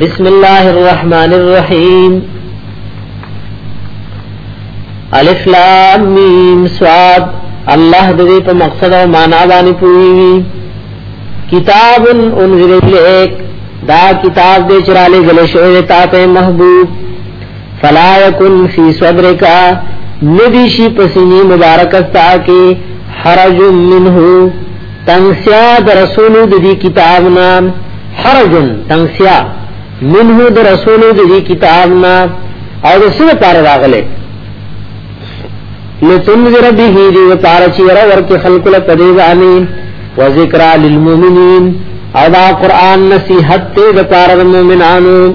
بسم الله الرحمن الرحیم الف لام میم صاد الله دې په مقصد او معنا باندې پوری کتاب انزل الیک دا کتاب دې چراله غل شوی تا ته محبوب فلا یکن فی صدرک ندی شی پسینی مبارک استا کی حرج منه تنگسیا د رسولو د دې کتاب نام حرجن تنگسیا منه د رسولو د دې کتاب نام او د سره پار راغله لتنذر به دی و پار چې را ورته خلق له پدې ځاني و ذکر للمؤمنین او دا قران نصیحت ته د پار د مؤمنانو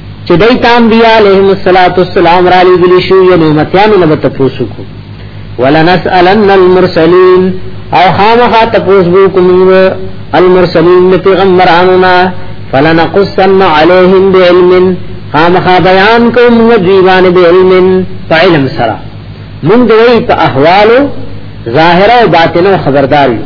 چې دای ته انبیاء علیهم الصلاۃ والسلام را لګلی شو یو نعمتانو نه تاسو کو ولنسالن المرسلین او خامخا تاسو بو کوم المرسلین پیغمبرانو نا فلنقصن علیهم بعلم خامخا بیان کوم دیوان بعلم فعلم سرا من دوی په احوالو ظاهره او باطنه خبردار یو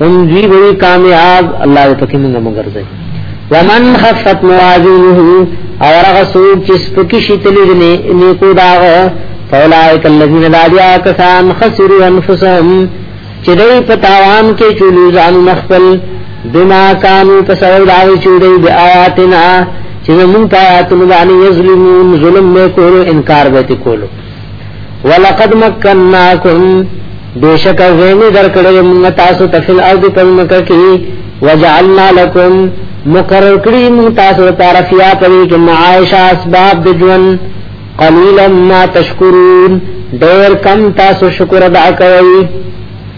هم دوی وی کامیاب الله دې پکې موږ مګرځي ومن خفت موازینه او هغه څوک چې سپکی شي تلې نه نیکو داغ فولائک الذین دادیا کسان خسروا انفسهم چې دوی په تاوان کې چولې ځان مخفل بما کانو تسول داوی چولې بی آیاتنا چې موږ آیاتونه باندې ظلمون ظلم نه کولو انکار به کولو ولقد مکنناکم بیشک زینی در کړی موږ تاسو ته فل ارض پمکه کی وجعلنا لكم مقرر کړی موږ تاسو لپاره فیا پری کې معاش اسباب د ژوند قلیلا ما تشکرون ډیر کم تاسو شکر ادا کوئ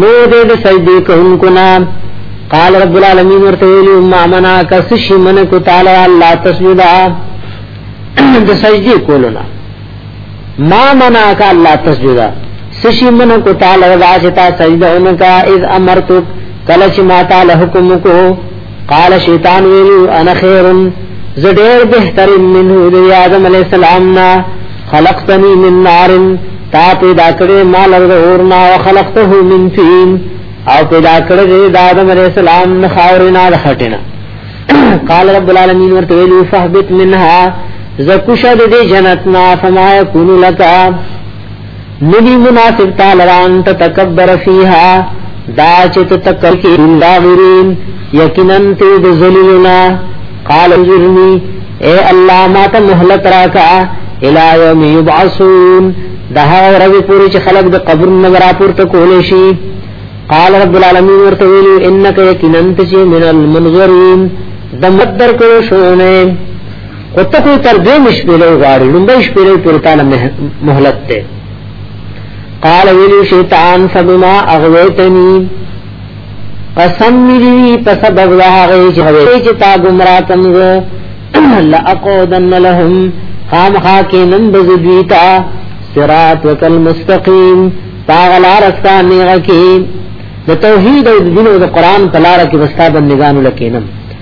نو دې د سجدي کوونکو نه قال رب العالمین ورته ویلو ما منا کس شي من کو تعالی الله تسجدا د سجدي کولو نه ما منا کا الله تسجدا سشي من کو تعالی واجتا سجدا انکا اذ امرتک کله چې ما تعالی حکم کو قال شیطان ویلو انا خیر زډیر بهتر منه دی آدم علی السلام نا خلقتنی من نار تا پیدا کړې مال اور نا خلقته من طین او پیدا کړې د آدم علی السلام نه خاورنا د خټینا قال رب العالمین ورته ویلو فهبت منها زکوشد دی جنتنا فما یکون لکا ندی مناسب تالران تتکبر فیها دا چت تکبر کی انداغرین یقینن تی دزلیلنا قال انظرنی اے اللہ ما تا محلت راکا الى یوم یبعثون دا ها رب پوری چې خلق د قبر نه راپور ته کولې شي قال رب العالمین ورته ویلو انک یقینا انت چې من المنظرین د مدر کو شونه خو ته خو تر دې مشپېلې غواړي لومبې شپېلې پر تعالی مهلت ته قال ویلی شیطان فبما اغویتنی قسم ملی په سبب د هغه چې هغه چې تا گمراه کم زه لا اقودن لهم خامخا کې نن بزدویتا صراط وکل مستقیم پاغلا رستا نیغه کې د توحید او د دین او د قران په لار کې وستا بندگانو لکینم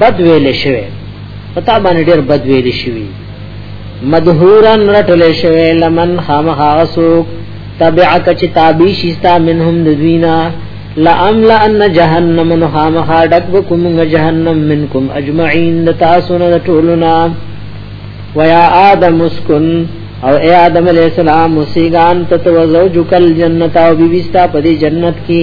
بد ویل شوی پتا باندې ډیر بد ویل شوی مدهورن رټل شوی لمن خامخا سوک تبعک چې تابع شستا منهم ذینا لاملا ان جهنم خامخا ډک بكم جهنم منکم اجمعین تاسو نه ټولنا ويا آدم اسكن او اے آدم علیہ السلام مسیگان تتو زوجک الجنت او بیوستا پدی جنت کی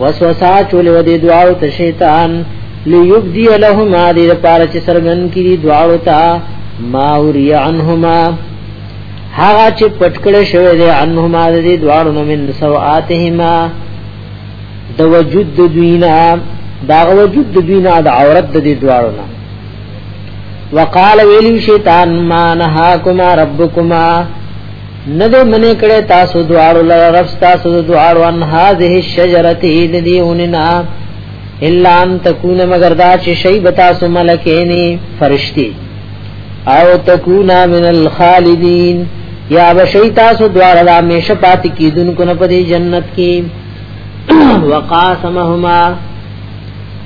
وسوسه چولې و دې دعاو ته شیطان ليبدي لهما دې لپاره چې سرګن کړي دعاو ته ما وري عنهما هغه چې پټکړې شوی دې عنهما دې دعاو نو من سواتهما د وجود د دوینا دا وجود د دوینا د عورت د دې دعاو نه وقال ویلی شیطان ما نهاکما ربکما نه دې منې کړې تاسو دواړو لره رب تاسو دواړو ان هذه الشجره دې دې وننا الا ان تكون مگر دا چې شی بتا سو ملکینی فرشتي او تكون من الخالدین یا بشی تاسو دواړو د همیشه پات کیدونکو نه په جنت کې وقاسمهما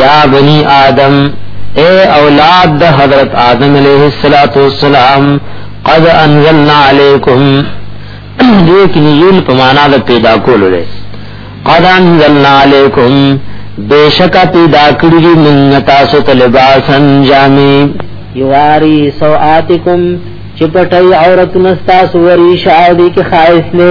یا بنی آدم اے اولاد د حضرت آدم علیہ الصلات والسلام قد انزلنا علیکم دې کې نزول په معنا د پیدا کولو دی قد انزلنا علیکم بیشک پیدا کړی موږ تاسو ته لباسن جامې یواری سوآتکم چپټي عورت نستا سوري شاعری کې خایس نه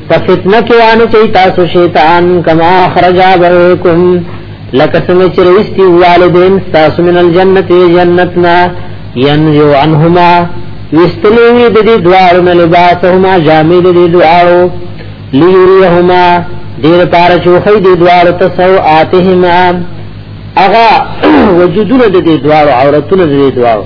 په فتنه کې وانه چې تاسو شیطان کما خرج ابوکم لکه څنګه چې رستی والدین تاسو من الجنت جنتنا ينزو عنهما وستلی وی د دې دوارو نه لباسهما جامې د دې دوارو لیریهما دیر پار چوخی دې دوارو تسو آتهما اغا وجودونه د دې دوارو عورتونه د دې دوارو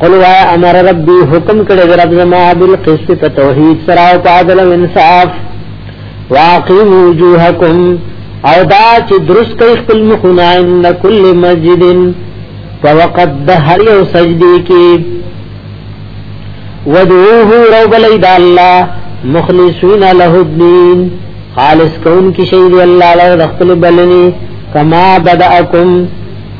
قل وا امر ربي حکم کړی د رب زما بالقسط په توحید سره او په عدل او انصاف واقیم وجوهکم او دا چې درست کوي خپل مخونه ان کل مسجد په وقت د هر یو سجدي کې ودعوه رب لید الله مخلصین له الدين خالص کون کی شهید الله له خپل بلنی کما بدأکم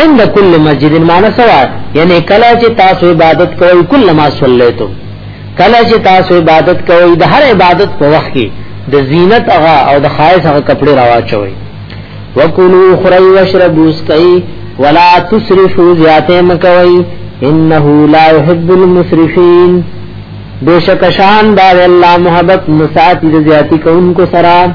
عند کل مسجد معنی سوا یعنی کلا چې تاسو عبادت کوئ کل ما صلیتو کلا چې تاسو عبادت کوئ د هر عبادت په وخت کې د زینت هغه او د خایس هغه کپڑے راواچوي وکلو خری واشربوا اسقي ولا تسرفوا زیاته مکوي انه لا يحب المسرفين بشک شان دا الله محبت مساتی زیاتی کوونکو سره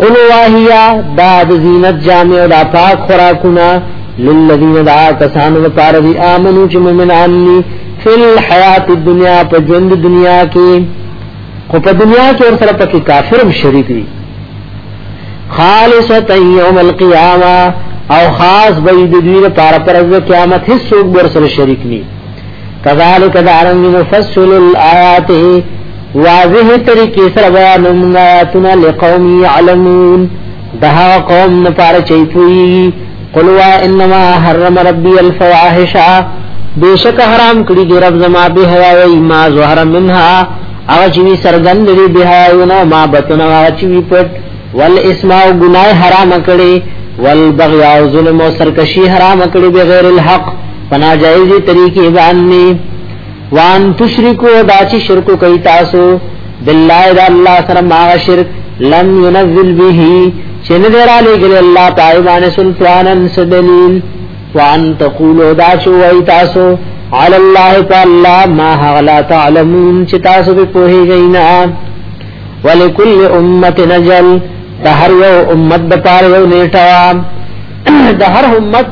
قلو واهیا دا د زینت جامع او دا پاک خوراکونه للذین دا کسانو لپاره دی امنو چې مومنان دي فل حیات الدنیا په ژوند دنیا کې خو په دنیا کې ور سره پکې کافرم شریک دي خالصتا یوم القیامه او خاص به د دوی لپاره پر ورځ قیامت هیڅ څوک ور سره شریک نه کذالک دارنګ مفصل الایات واضح طریقې سره بیان موږ آیاتونه لقوم يعلمون ده قوم نه پاره چي پوي قلوا انما حرم ربي الفواحش بشک حرام کړی دی رب زما به حیا وای ما ظهر منها او چې وی سرګن دی به حیاونه ما بتن او چې وی پټ ول اسماء گناه حرام کړی ول بغي او ظلم او سرکشي حرام کړی بغیر الحق فنا جایزی طریقې باندې وان تشرکو دا چې شرک کوي تاسو بالله دا الله سره ما شرک لم ينزل به چې نه درا لګل الله پای باندې سلطانن سدلیل وان تقولو دا چې وای تاسو علی الله تعالی ما هغلا تعلمون چې تاسو به پوهیږئ نه ولکل امه نجل د هر یو امت د پاره یو نیټه د هر امت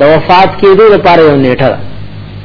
د وفات کېدو لپاره یو نیټه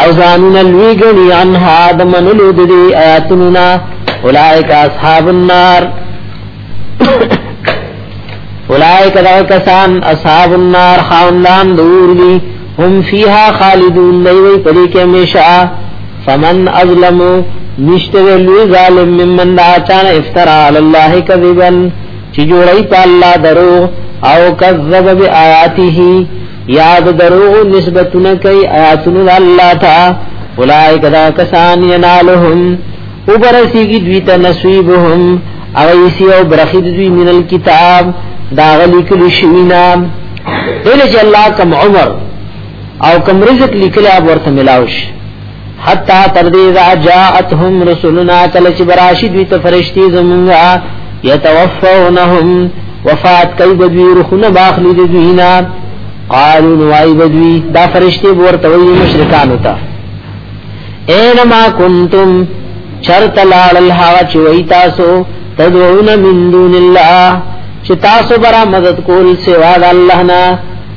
او ځانون لوی غنی انها د منلو د دې آیاتونو نا اولائک اصحاب النار اولائک دا کسان اصحاب النار خاندان دور دی هم فیها خالدون دی وی پدې کې همیشه فمن اظلم نشته لوی ظالم ممن دا چان افترا علی الله کذبا چې جوړی په الله درو او کذب بیااته یاد دروغ نسبتونه کوي آیاتونو د الله ته اولایک دا کسان ینالهم وبرسیږي دوی ته نصیبهم او ایسی او برخی دوی من الكتاب دا غلی کلی شوینا دله چې الله کم عمر او کم رزق لیکل اب ورته ملاوش حتا تر دې ذا جاءتهم رسلنا کله چې براشد وی ته فرشتي زمونږه يتوفونهم وفات کوي بدوی روحونه باخلي د دوینا قالوا نوای بدوی دا فرشتي ورته وی مشرکان وتا اينما كنتم چرت لال الهوا چوي تاسو تدعون من دون الله چې تاسو برا مدد کول سوا د الله نه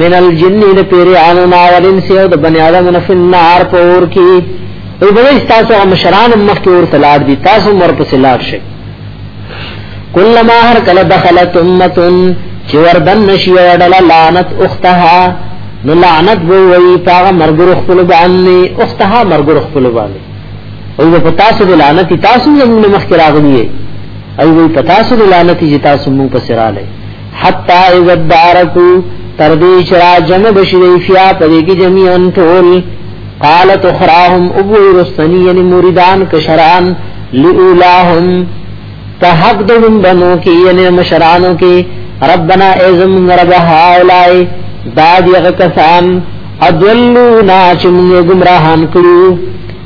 من الجن د پیرانو نا ولن سیو د بنی آدم نه فن نار پور کی او بل تاسو مشران مخ کی اور تلاړ دي تاسو مر په سلاړ شي کله ما هر کله دخلت امه چې وردن نشي وړل لعنت اختها نو لعنت بو وی پاغه مرګور خپل باندې اختها مرګور خپل باندې او په تاسو د لعنت تاسو زموږ مخ کی راغلی او په تاسو د لعنت چې تاسو مو په سراله حتا اذا دارکو تر دې چې را جمع بشي دی فیا په دې کې جميعا ټول قالت اخراهم ابو رسنی یعنی مریدان کشران لولاهم په حق د هم بنو کې یعنی مشرانو کې ربنا ازم رب هاولای دا دغه کسان ادلونا چې موږ گمراهان کړو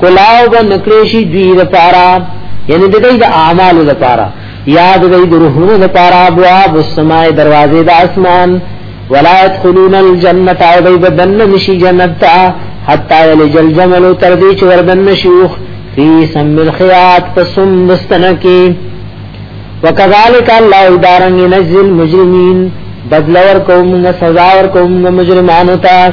کلاو به نکریشی دوی د پارا یعنی د دوی د اعمال د پارا یاد دوی د روحونو د پارا ابواب السماء دروازې د اسمان ولا يدخلون الجنه او دوی بدن نشي جنت ته حتا یلج الجمل تر دې چې وردن شيوخ فی سم الخيات پسم مستنکی وکذالک الله دارن ينزل مجرمین بدلور کوم سزا ور کوم مجرمانو ته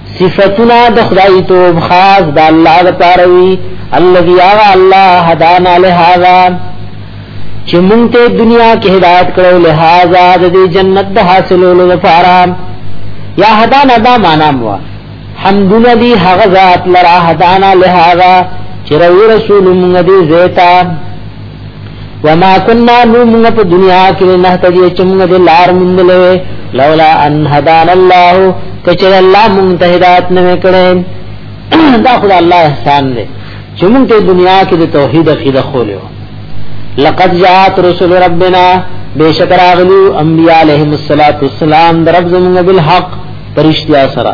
صفتنا د خدای توب خاص د الله د پاروي الذي اغا الله هدانا لهذا چې مونږ ته دنیا کې هدایت کړو لهذا د دې جنت د حاصلولو لپاره یا هدانا دا معنا مو حمد لله هغه ذات لرا هدانا لهذا چې رسول مونږ دې زیتا وما كنا نومنا په دنیا کې نه تدې چې موږ د لار مندلې لولا ان هدان الله کچر الله مونږ ته هدایت نه کړې دا خدای الله احسان دی چې مونږ ته دنیا کې د توحید عقیده خولیو لقد جاءت رسل ربنا بشکر اغلو انبیاء علیهم الصلاۃ والسلام درب زمونږ بالحق پرشتیا سره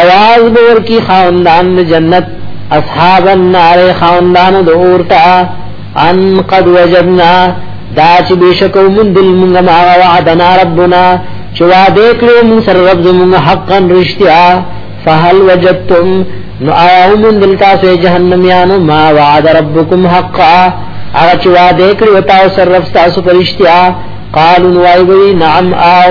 اواز بور کی خاندان د جنت اصحاب النار خاندان د اورتا ان قد وجدنا دا چې بشکو من دل مونږه ما وعدنا ربنا چې وعده کړو مون سره رب زمونږ حقا رښتیا فهل وجدتم نو آیا من دل تاسو جهنم یانو ما وعد ربکم حقا هغه چې وعده کړو تاسو سره رب تاسو پرشتیا قالوا وایوی نعم آو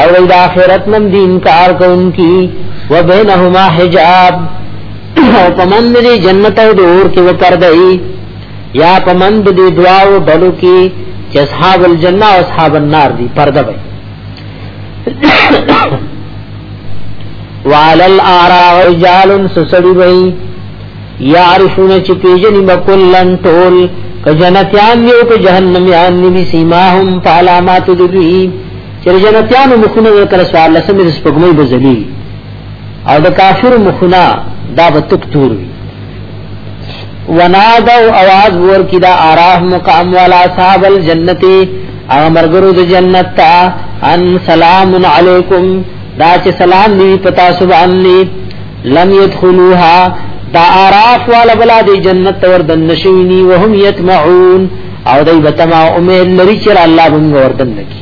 او د اخرت نم دی انکار کوونکی وبینهما حجاب او پمن دی جنت او دور کې وکړدای یا پمن دی دعاو ډلو کې چې اصحاب الجنه او اصحاب النار دی پرده وي وعلى الاراء رجال سسړي وي یعرفون چې پیژني بکلن ټول که جنتیان یو که جهنم یان نبی سیماهم فعلامات دوی چې د جنتیانو مخونه به کله څوارلسمې د سپوږمۍ به ځلېږي او د کافرو مخونه دا به تک تور وي ونادو اواز ور کی دا آراف مقام والا صاحب الجنتی امرګرو د جنت تا ان سلام علیکم دا چې سلام دی پتا سبحان لی لم يدخلوها دا آراف والا بلا دی جنت ور دن نشوینی وهم یتمعون او دی بتما امید لري چې الله بنګ ور دن نکی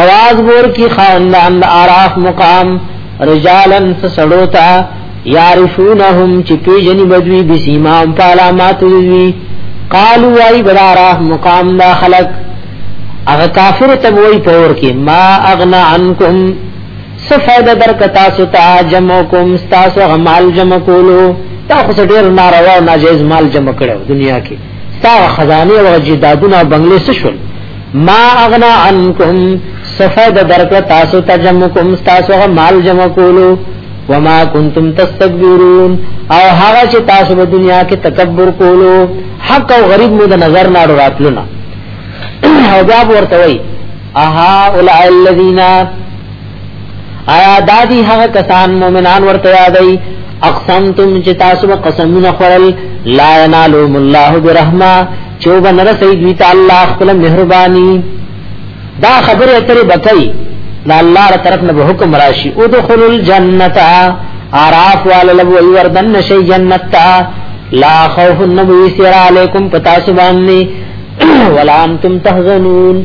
اواز ور کی خاندان د عراف مقام رجالن سړوتا یعرفونهم چې پیجن بدوی بسیمام پالامات وی قالو وای بر عراف مقام دا خلق اغه کافر ته وای پور کې ما اغنا عنکم سفید در کتا ستا جمع کوم تاسو غمال جمع کولو تا خو ډیر ناروا ناجیز مال جمع کړو دنیا کې ستا خزانه او جدادونه او بنگلې څه شول ما اغنا عنکم صفه د درکړه تاسو ته جمع کوم تاسو غ مال جمع کولو وما کنتم تستكبرون او هغه چې تاسو په دنیا کې تکبر کولو حق او غریب مو د نظر نه راتلونه او جواب ورته وای اها اولئک الذین آیا دادی هغه کسان مؤمنان ورته یادای اقسمتم چې تاسو به قسمونه خورل لا ینالهم الله برحمه چوب نرسی دوی ته الله خپل مهرباني دا خبره اترې بکای دا الله تر طرف نه حکم راشي ادخلوا الجنه اعراف واللو ای وردن نشی جنت تا لا خوف النبی سیر علیکم پتا سبانی ولا انتم تحزنون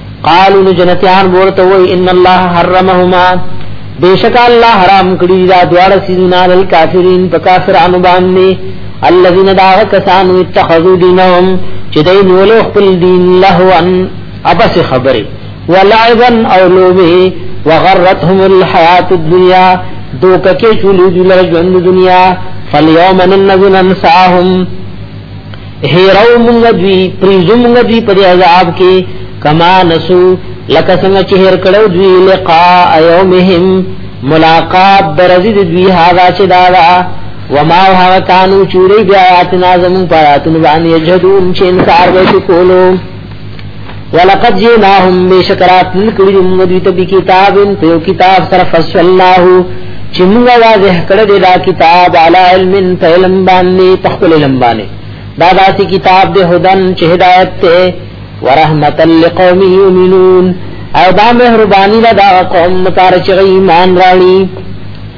قالو نو جنتیان ورته وای ان الله حرمهما بیشک الله حرام کړی دا دواړه سيزونه عل کافرین په کافرانو باندې الذين داغ کسانو اتخذوا دینهم چې دای نیول خپل دین لهوان اپس خبره ولعبا او لوبه وغرتهم الحیات الدنیا دوک کې چولې دلر ژوند دنیا فاليوم ننذ ننساهم هیرو مونږ دوی پریزو مونږ دوی په عذاب کې کما نسو لکه څنګه چې هر کړو دوی لقاء یومهم ملاقات درزید دوی هاذا چې دا وما هو کانو چوری بیا آیاتنا زمون پایاتن باندې یجدون چې انکار وکړو ولقد جئناهم بشکرات نکړي موږ دوی ته به کتاب په یو کتاب سره فصل الله چې موږ واضح کړی دی دا کتاب علی علم په علم باندې په خپل علم باندې دا داسې کتاب دی هدن چې هدایت ته ورحمت لقوم یؤمنون او دا مهربانی دا قوم متارچ ایمان راړي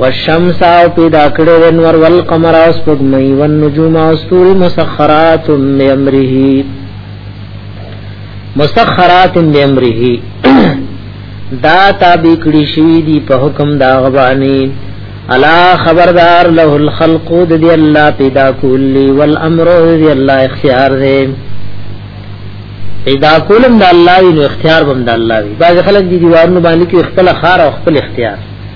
والشمس او پیدا کړی د نور والقمر او سپوږمۍ والنجوم او ستوري مسخرات بامره مسخرات بامره دا تابع کړی شوی دی په حکم دا غبانی الا خبردار له الخلق د دی الله پیدا کولی والامر دی الله اختیار دی پیدا کولم د الله وی نو اختیار بم د الله وی بعض خلک دی دیوارونو باندې کې خپل خار او خپل اختیار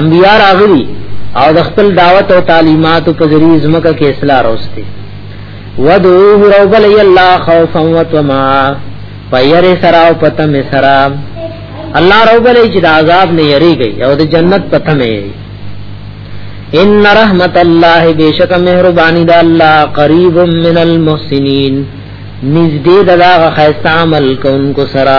انبیاء راغلی او د خپل دعوت او تعلیمات په ذریعہ زمکه کې اصلاح راوستي ودعوه رب الله خوفا وطمعا پیر سرا او پتم سرا الله رب له چې د عذاب نه یریږي او د جنت پتم یې ان رحمت الله بیشک مهربانی د الله قریب من المحسنین نزدې دغه خیسته عمل کوونکو سره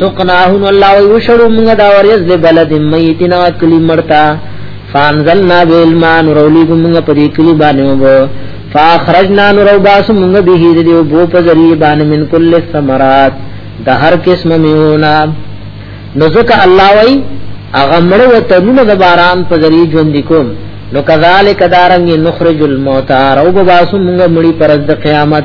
سقناه نو الله وی وشړو موږ دا ورز له بلد میتنا کلی مرتا فانزلنا بالما نرولی موږ په دې کلی باندې وو فاخرجنا نرو باس موږ به دې دیو بو په ذریعہ باندې من کل ثمرات د هر قسم میونا نو ځکه الله وی هغه مړ وته نو د باران په ذریعہ ژوند کوم نو کذالک دارنګ نخرج الموتى رو باس موږ مړي پر د قیامت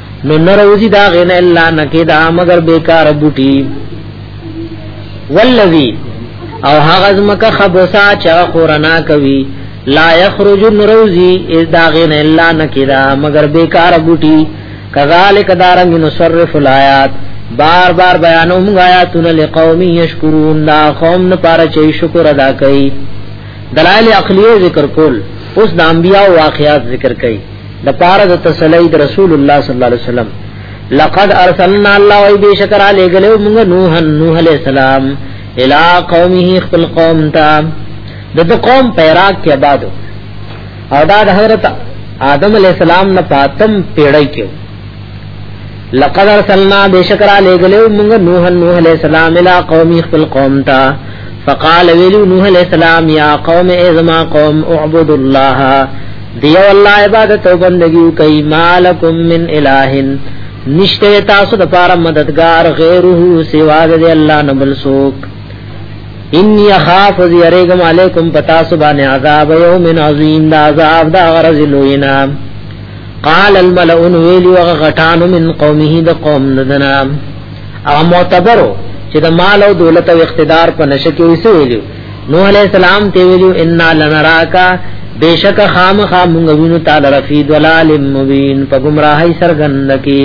نو نروزی دا غین الا نکدا مگر بیکار بوټی والذی او هغه زمکه خبوسا چا خورنا کوي لا یخرج نروزی از دا غین الا نکدا مگر بیکار بوټی کذالک دارنګ نصرف الایات بار بار بیانو موږ آیاتونه لقوم یشکرون دا قوم نه پاره چې شکر ادا کوي دلائل عقلیه ذکر کول اوس د انبیاء واقعات ذکر کوي د پاره د تسلی د رسول الله صلی الله علیه وسلم لقد ارسلنا الله وی بشکر علی گلو موږ نوح نوح علیہ السلام الى قومه خپل قوم تا د دو قوم پیراک کې آبادو او دا د حضرت آدم علیہ السلام نه پاتم پیړی کې لقد ارسلنا بشکر علی گلو موږ نوح نوح علیہ السلام الی قوم خپل قوم تا فقال ویلو نوح علیہ السلام یا قوم ازما قوم اعبد الله دیو الله عبادت او بندگی کوي مالکم من الہ نشته تاسو د پاره مددگار غیره سوا د الله نه بل سوک ان یخاف یریګم علیکم پتا سبحان عذاب یوم عظیم دا عذاب دا غرض لوینا قال الملؤن ویلی وغه غټانو من قومه د قوم ددنا او معتبرو چې د مال او دولت او اقتدار په نشه کې وسو ویلو نوح علیہ السلام ته ویلو ان لنراکا بیشک خامخا مونږ وینو تعالی رفی دلال مبین په گمراهی سرګند کی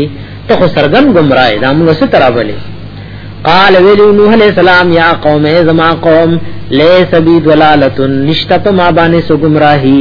ته خو سرګن گمراهی دا موږ څه ترا بلې قال ویلو نوح علیہ السلام یا قوم زما قوم لیس بی دلالتن نشتا په ما باندې سو گمراهی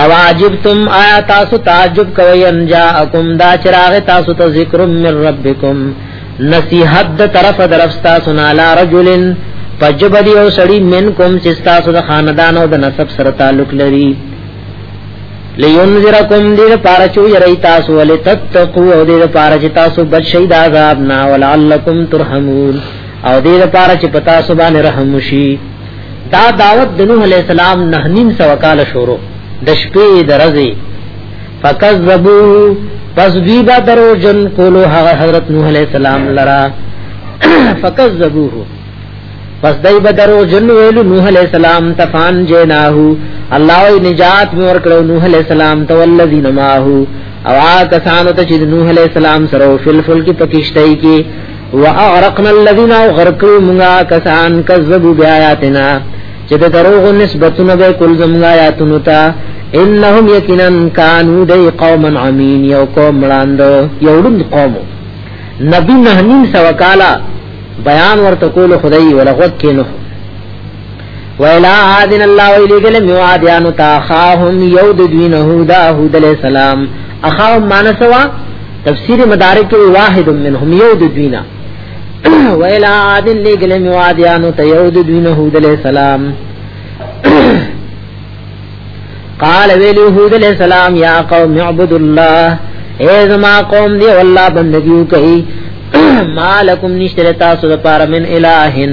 او عجبتم آیا تاسو تعجب کوئ ان جاءکم دا چراغ تاسو ته ذکر من ربکم نصیحت د طرف درفستا سنا لا رجلن پجبدی او سړی منکم چې تاسو د خاندان او د نسب سره تعلق لري لینذرکم دیر پارچو یری تاسو ولی تتقو او دیر پارچ تاسو بچی دا عذاب نا ولعلکم ترحمون او دیر پارچ پتا سبان رحم شي دا دعوت د نوح علی السلام نه نیم سو کال شروع د شپې درځي فکذبو پس دوی با درو جن کولو هغه حضرت نوح علی السلام لرا فکذبوه پس دای به درو جن ویلو نوح علی السلام تفان جناه الله وی نجات مې ورکړو نوح علی السلام تو الذین ماهو او آ کسانو ته چې نوح علی السلام سره فل فل کې پکشتای کې واغرقنا الذين غرقوا منا كسان كذبوا بآياتنا چې د دروغ نسبتونه به کول زموږ آیاتونو ته انهم یقینا كانوا دی قوما عمين یو قوم مړاند یو لوند قوم نبی نه نیم سو کالا بیان ورته کول خدای ولغوت کینو ویلا عادن الله ویلی گل میوادیانو تا خاهم یو د دوی نه هودا هود علیہ السلام اخاهم مانسوا تفسیر مدارک کې واحد منهم یو د دوی نه ویلا عادن لګل میوادیانو ته یو د دوی نه هود علیہ السلام قال ویلی هود علیہ السلام یا قوم اعبدوا الله اے زما قوم دی والله بندگیو کوي مالکم نشتر تاسو د پاره من الہن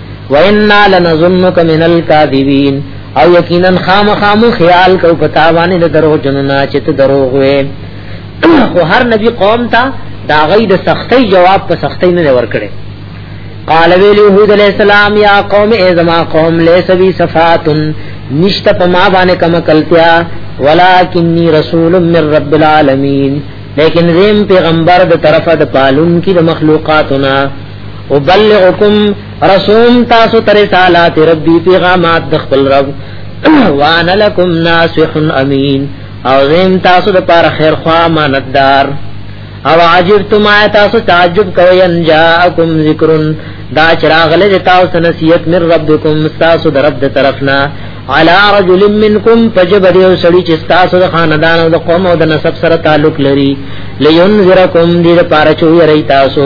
وَإِنَّا لَنَظُنُّكَ مِنَ الْكَاذِبِينَ او یقینا خامخامو خیال کو پتا باندې د درو جننا چې ته دروغ وې خو هر نبی قوم ته دا غي د سختۍ جواب په سختۍ نه ورکړي قال ویل یهود علیہ السلام یا قوم ای زما قوم لیس بی صفاتن نشت په ما باندې کم کلتیا ولکنی رسول من رب العالمین لیکن زم پیغمبر د طرفه د پالون کی د مخلوقاتنا ابلغکم رسوم تاسو تر رسالات ربی پیغامات د خپل رب وانا لکم ناصح امین او زم تاسو د پاره خیر خوا ماندار او عجبتم تاسو تعجب کوي ان جاءکم ذکرن دا چراغله د تاسو نصیحت من ربکم تاسو د رب طرفنا علی رجل منکم فجبد یو سړی چې تاسو د خاندان او د قوم او د نسب سره تعلق لري لینذرکم دې لپاره چې یری تاسو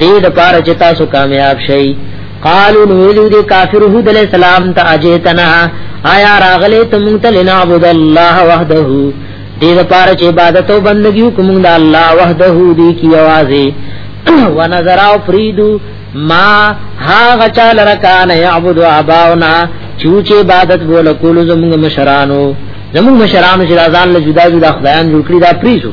دې د پاره چې تاسو کامیاب شئ قالو نو ویلو دې کافر هود علیہ السلام ته اجیتنا آیا راغله تم ته لنعبد الله وحده دې د پاره چې عبادت او بندګي کوم د الله وحده دې کی आवाज ونظر او فریدو ما ها غچال رکان یعبد اباونا چوچه عبادت بول کول زموږ مشرانو زموږ مشرانو چې ځان له جدا جدا خدایان جوړ کړی دا پریزو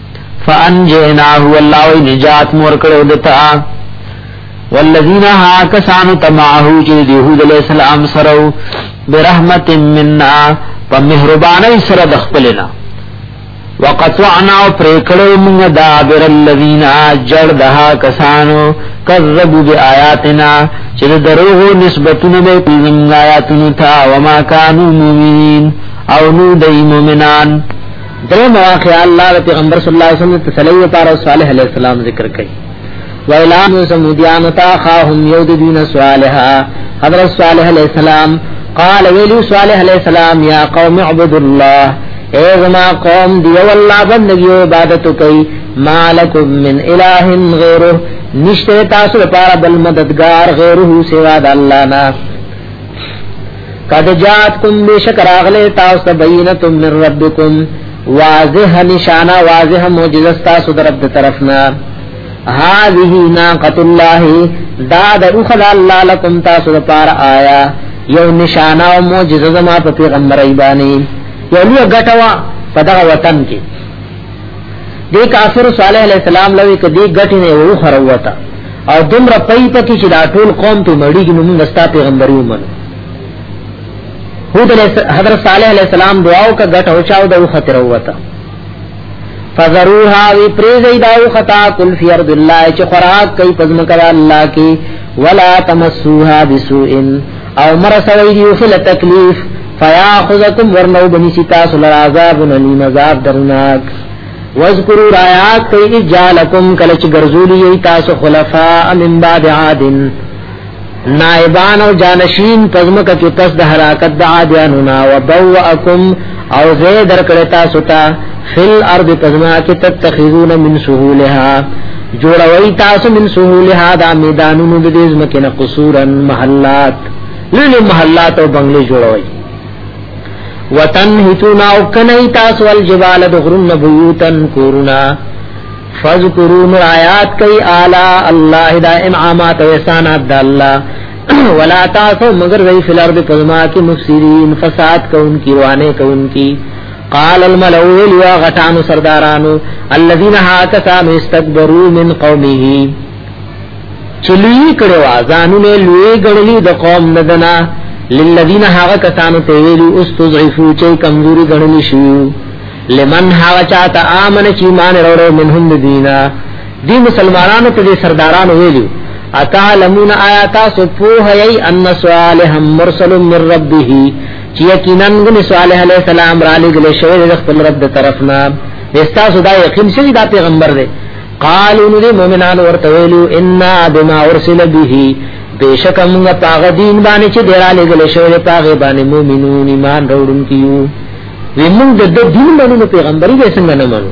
فانجیناه والله وی نجات مور کړو دتا والذین ها کسان تمعه چې د یهود علی السلام سره برحمت منا په مهرباني سره د خپلنا وقطعنا پرکړو موږ دا بر الذین اجر دها کسانو کذبوا بیااتنا چې دروغ نسبتونه به پزم آیاتونو تا وما كانوا مؤمنین او نو دای مؤمنان درې مواقع الله د پیغمبر صلی الله علیه وسلم تسلی لپاره صالح علیه السلام ذکر کړي ویلان سمودیان تا خاهم یود دین صالحا حضرت صالح علیہ السلام قال ویلو صالح علیہ السلام یا قوم عبد الله اے زما قوم دی والله بندگی او عبادت کوي مالکم من الہ غیره نشته تاسو لپاره بل مددگار غیره سوا د الله نه قد جاتکم بشک راغله تاسو ته بینه من ربکم واضح نشانه واضح معجزه تاسو درب د طرفنا هذه ناقۃ الله دا د اخلا الله لكم تاسو لپاره آیا یو نشانه او معجزه زما په پیغمبرای باندې یو لوی غټوا په دغه وطن کې دی کافر صالح علیہ السلام لوی کدی غټی نه و خروتا او دمر پای پکې چې دا ټول قوم ته مړی ګنو موږ ستا پیغمبري ومن هود علیہ حضرت صالح علیہ السلام دعاو کا غټ او چاو دو خطر وتا فذروها وی پریزی داو خطا کل فی ارض اللہ چه خوراک کئی پزمکر اللہ کی ولا تمسوها بسوئن او مرسوی دیو خل تکلیف فیاخذکم ورنو بنی ستا سول عذاب علیم عذاب درناک واذکروا رایات کئی جالکم کلچ گرزولی ای تاسو خلفاء من بعد عاد نائبان او جانشین پزمک کی پس د حرکت د عادیانو نا وبوأکم او زه درکړی تاسو ته فل ارض پزما کې تتخذون من سهولها جوړوي تاسو من سهولها دا میدانونو د دې ځمکې نه قصورن محلات لولي محلات او بنگلې جوړوي وتنهتون او کني تاسو الجبال دغرن بيوتن کورونا فذكرون آیات کوي اعلی الله دا انعامات احسانات د الله ولا تاسو مگر وی فلار به پزما کې مفسرین فساد کون کی روانه کون کی قال الملو الوا غټانو سردارانو الذين هاكسان استكبروا من قومه چلوی کړو ځانو نه لوی ګړلی د قوم ندنا للذین هاغه کسانو ته ویلو استضعفو چې کمزوري ګڼل شي لمن هاغه چاته امن چې مان وروړو منهم دینا دی مسلمانانو ته د سردارانو ویلو اتعلمون آیاتا سو پوه یی ان صالح مرسل من ربه چې یقینا غنی صالح علیہ السلام را لګل شوی د خپل رب د طرفنا وستا سودا یقین شوی دا پیغمبر دی قالو نو مومنان ورته ویلو ان بما ارسل به بیشک موږ پاغه دین باندې چې ډیر لګل شوی پاغه باندې مومنون ایمان راوړونکیو وی موږ د دین باندې پیغمبري څنګه نه منو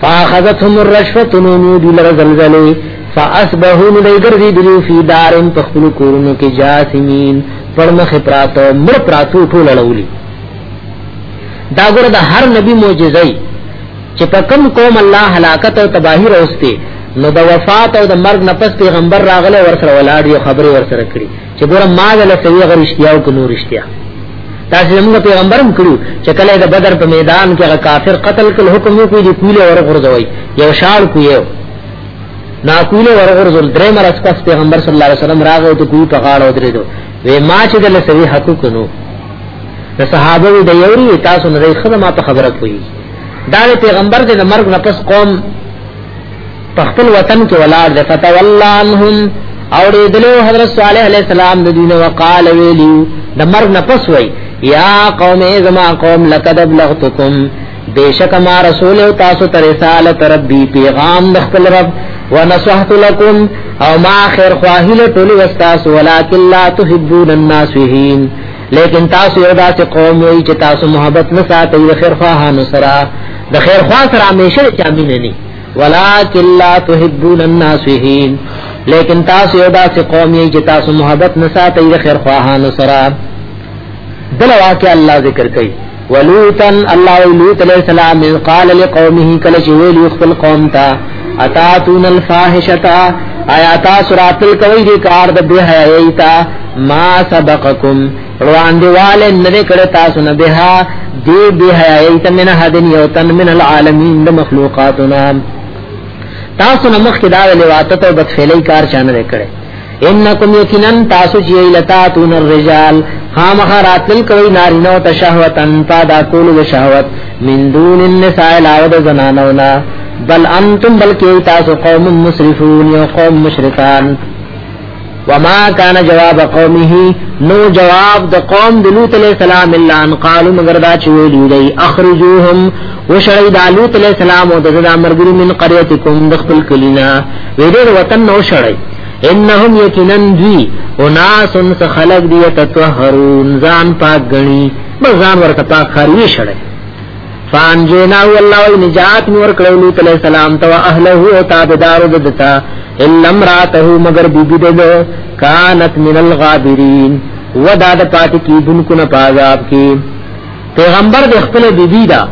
فاخذتهم الرشفه نو دی لره زلزله فاصبحوا مدیګر دی دی فی دارن تخلو کورونو کې جاسمین پر مخ پراتو مر پراتو ټول لړولی دا ګره د هر نبی معجزه چې په کم قوم الله هلاکت او تباہی راوستي نو د وفات او د مرګ نفس پیغمبر راغله ورسره ولاړ یو خبره ورسره کړی چې ګوره ما د لسوي غو رښتیا او کنو رښتیا تاسو موږ پیغمبرم کړو چې کله د بدر په میدان کې هغه کافر قتل کړ حکم یې کوي چې کوله ورغورځوي یو شال کویو نا کوله ورغورځول درې مرز پس پیغمبر صلی الله علیه وسلم راغو ته کوی په غاړه ودرې دو وې ما چې د لسوي حق کنو د صحابه د یوري تاسو نه خدمت خبره کوي دا پیغمبر د مرګ نه پس قوم پخپل وطن کې ولار ده فتولى عنهم او دلو حضرت صالح علیہ السلام د دین وقال ویلی د مرګ نه پس وی یا قوم زما قوم لقد ابلغتکم بیشک ما رسول او تاسو ته رسالت ربی پیغام د خپل رب ونصحت لكم او ما خیر خواهی له ټول واستاس ولکن لا تحبون الناسین لیکن تاسو یو داسې قوم وی چې تاسو محبت نه ساتئ خیر خواهانو سره د خیر خوا سره همیشه چامین نه ولكن لا تحبون الناسحين لیکن تاسو یو داسې قوم یې چې تاسو محبت نه ساتئ د خیر خواهانو سره دل واقع الله ذکر کوي ولوتن الله ولوت علیہ السلام قال لقومه کله چې ویل خپل قوم ته اتاتون الفاحشتا آیا تاسو راتل کوي د کار د بهای ایتا ما سبقکم رواندواله نه کړه تاسو نه بها دی به ایت من حدن یو تن من العالمین د مخلوقاتنا تاسو نه مخ کې دا لواته ته بدفعلی کار چانه کړي انکم یقینا تاسو چې لتاتون الرجال خامخ راتل کوي نارینه او تشهوتن پادا کول د شهوت من دون النساء لاود زنانونا بل انتم بلکی تاسو قوم مسرفون یو قوم مشرکان وما كان جواب قومه نو جواب د قوم د لوط عليه السلام الا ان قالوا مگر دا چې ویلي دی اخرجوهم وشړی د لوط عليه السلام او د مرګري من قريتكم د خپل کلینا وې دې وطن نو شړی انهم یقینا دی اناس خلق دی تطهرون ځان پاک غني بس ځان ورته پاک خاري شړی فان جینا هو الله و نجات نور کړو لوط علیہ السلام تو اهله او تابدار ددتا الا امراته مگر بیبی دد کانت من الغابرین ودا د پات کی دن کو نه پازاب کی پیغمبر د خپل بیبی دا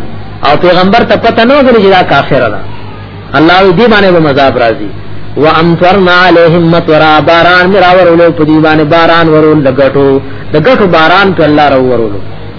او پیغمبر ته پته نه وګړي دا کافر ده الله دې باندې به مذاب راځي وامطرنا عليهم مطرا باران میرا ورولو په دی باندې باران ورول لګټو لګټو باران ته الله ورولو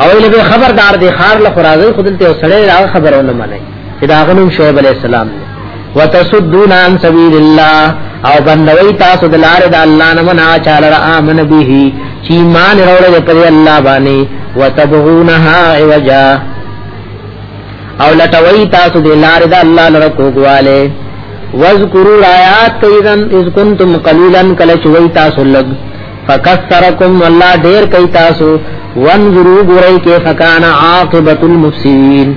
او له خبردار دی خار له خرازي خودل ته سړی را خبرونه منای چې دا غنوم شعیب علی السلام دی وتصدون عن سبیل الله او بندوی تاسو د لارې د الله نه منا چاله را امن به چې مان وروړي په الله باندې وتبغونها عوجا او لټوي تاسو د لارې د الله لپاره کوواله واذکروا آیات کیدن اذ کنتم قلیلا کله چوي تاسو لګ فکثرکم والله ډیر کوي تاسو وانظروا غری کې فکان عاقبت المفسدين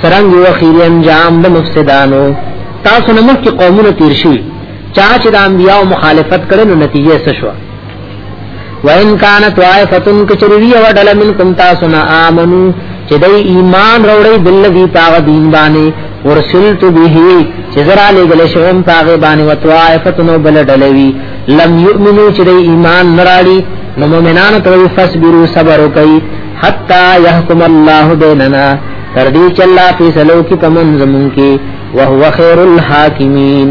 سرنګ یو خیر انجام د مفسدانو تاسو نه مخکې قومونه تیر شي چا چې د انبیاء مخالفت کړي نو نتیجه څه شو وان کان طائفتن کچری او ډل منکم تاسو نه امنو چې د ایمان وروړي بلذي پاغ دین باندې ورسلت به چې زرا لګل شوم پاغه باندې وتوائفتن بل ډلوي لم یؤمنو چې د ایمان نراړي نو مؤمنانو ته وي فصبروا صبر وکي حتا يحكم الله بيننا تر دې چې الله فیصلو کې پمن زمون کې وهو خير الحاکمین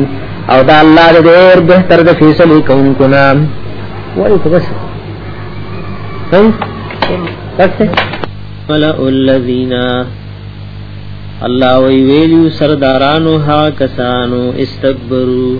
او دا الله دې ډېر بهتر د فیصلې کوونکو نام وایي خو بس ملأ الذين الله وی ویلو سردارانو ها کسانو استكبروا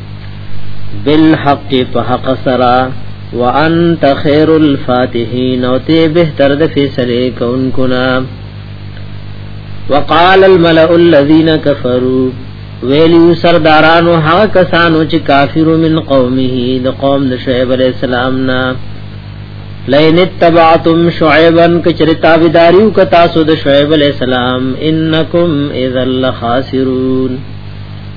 بالحق فحق سرا وانت خير الفاتحين او ته بهتر د فیصله کوونکو نا وقال الملأ الذين كفروا ویلو سردارانو هغه کسانو چې کافرو من قومه د قوم د شعیب علی السلام نا لئن اتبعتم شعيبا کچرتا بداریو ک تاسو د شعیب علی السلام انکم اذا لخاسرون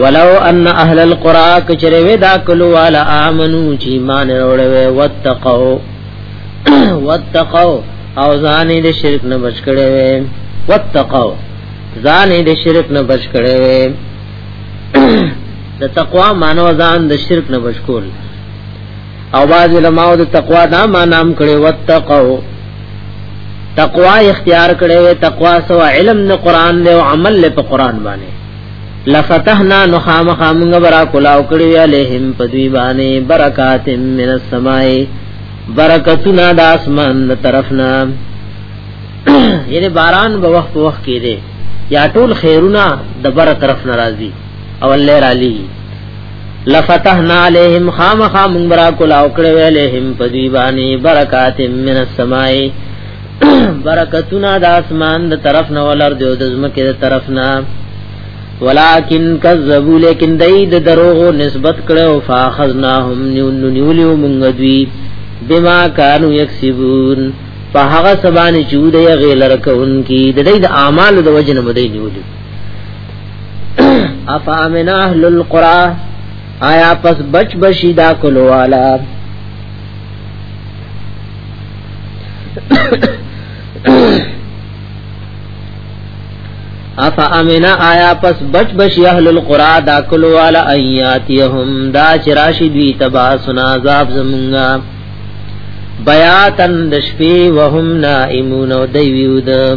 ولو ان اهل القرى کچره ودا کلو والا امنو چې ایمان وروړي وتقو وتقو او ځان دې شرک نه بچ کړي وي وتقو ځان دې شرک نه بچ کړي وي د تقوا مانو ځان د شرک نه بچ کول او باز علماء د تقوا دا معنام کړي وتقو تقوا اختیار کړي وي تقوا سو علم نه قران له او عمل له په قران باندې لفتحنا نخام خامنګ برا کلاو کړي عليهم پدوی باندې برکات من السماء برکتنا د اسمان طرفنا یعنی باران به وخت وخت کې دي یا ټول خیرونه د بر طرف ناراضي او الله را لېږي لفتحنا علیہم خام خام برا کلاو کړو علیہم پدیبانی برکات من السماء برکتنا د اسمان د طرف نه ولر دیو د زمکه د طرف نه ولکن کذبوا لیکن دای د دروغ نسبت کړو فاخذناهم نیولیو مونږ دوی بما كانوا یکسبون په هغه سبانه چې دوی غیلر کوونکی د دې د اعمال د وجنه مدې نیولیو افا من اهل القرى آیا پس بچ بشی دا کلو والا افا امنا آیا پس بچ بشی اهل القرى دا کلو والا ایاتیهم دا چراشی دوی تبا سنا عذاب زمونگا بیاتن دشپی وهم نائمون و دیویو دا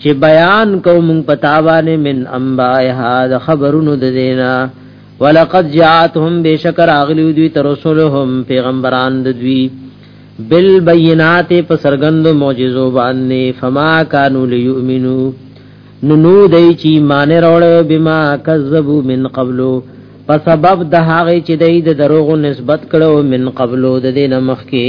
چې بیان کوم په تاوانه من انباء هذا خبرونو د دینا ولقد جاءتهم بشکر اغلیو دوی ترسلهم پیغمبران د دوی بل بینات په سرګند معجزو باندې فما كانوا ليؤمنو نو دای چی مان روړ بما کذبوا من قبلو په سبب د هغه چې دای د دروغو نسبت کړو من قبلو د دینه مخکې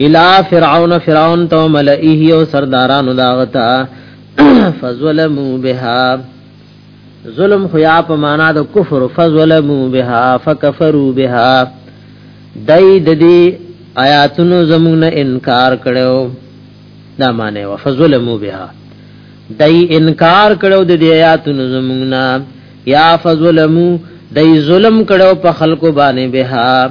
الى فرعون فرعون تو ملئه او سردارانو داغتا فظلمو بها ظلم خو یا په معنا د کفر فظلمو بها فکفروا بها دای د دې آیاتونو زمونږ انکار کړو دا معنی و فظلمو بها دای انکار کړو د دې آیاتونو زمونږ یا فظلمو دای ظلم کړو په خلکو باندې بها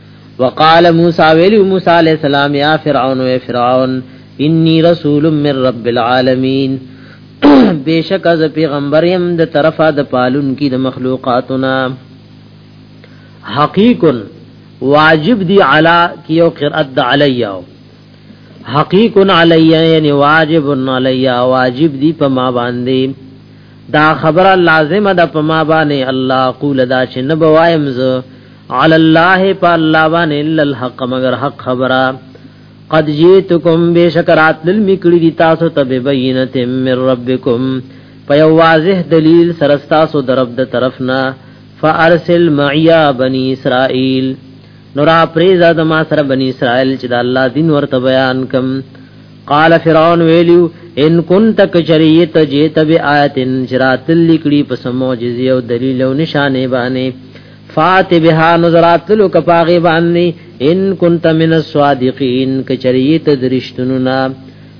وقال موسی ویلی موسی علیہ السلام یا فرعون و فرعون انی رسول من رب العالمین بیشک از پیغمبر یم د طرفه د پالون کی د مخلوقاتنا حقیقن واجب دی علی کی او قرات د علیاو حقیق علی یعنی واجب علی واجب دی په ما باندې دا خبره لازمه ده په ما باندې الله قول دا چې نه بوایم ز علی الله په الله باندې الا الحق مگر حق خبره قد جئتکم بشکرات للمکړی دی تاسو ته ببینت من ربکم په واضح دلیل سرستاسو درب د طرفنا فارسل معیا بنی اسرائیل نو را پریزا د ما سره بنی اسرائیل چې د الله دین ورته بیان کم قال فرعون ویلو ان كنت کجریت جیت بیاتن جرات لکړي پس معجزه او دلیل او نشانه باندې فات بها نظرات لو کپاغه باندې ان كنت من الصادقین کجریت درشتنونا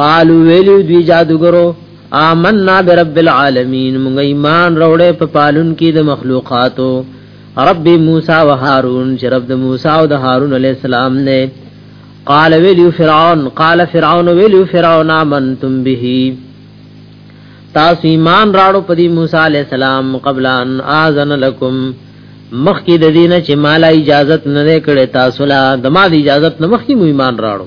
قالو ویلو دوی جادوګرو آمنا برب العالمین مونږ ایمان راوړې په پالون کې د مخلوقاتو رب موسی و هارون چې رب د موسی او د هارون علی السلام نه قال ویلو فرعون قال فرعون ویلو فرعون آمنتم به تاسو ایمان راړو په دې موسی علی السلام قبل ان اذن لكم مخکې د دینه چې مالا اجازت نه کړې تاسو لا د ما اجازت نه مخکې مو ایمان راړو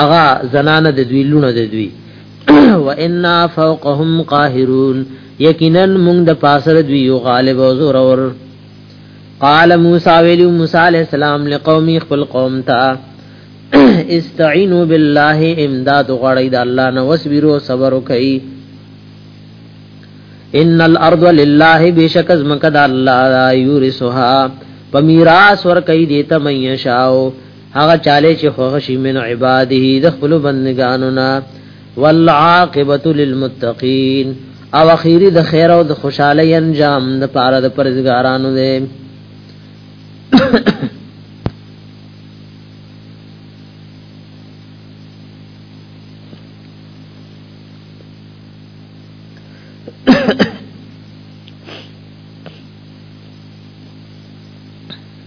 هغه زنانه د دوی لونه د دوی وإنا فوقهم قاهرون یقینا موږ د پاسر دوی یو غالب او زور اور قال موسی ویلی موسی علی السلام لقومی خپل قوم ته استعینوا بالله امداد غړی د الله نو وسبرو صبر وکي ان الارض لله بشک از مکد الله یورثها پمیراث ور کوي دیت مې شاو هغه چاله چې خوښ شي من عباده د خپل بندگانو نا والعاقبه للمتقین او اخیری د خیر او د خوشحالی انجام د پاره د پرزګارانو دی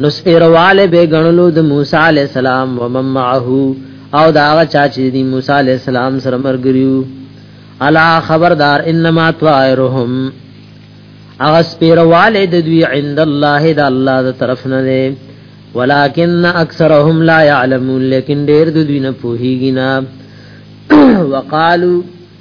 نو سپیرواله به غنلو د موسی علی السلام و مم معه او دا هغه چا چې دی موسی علی السلام سره مرګریو الا خبردار انما طائرهم هغه سپیرواله د دوی عند الله د الله د طرف نه دی ولكن اکثرهم لا يعلمون لیکن ډیر د دوی نه پوهیږي نه وقالو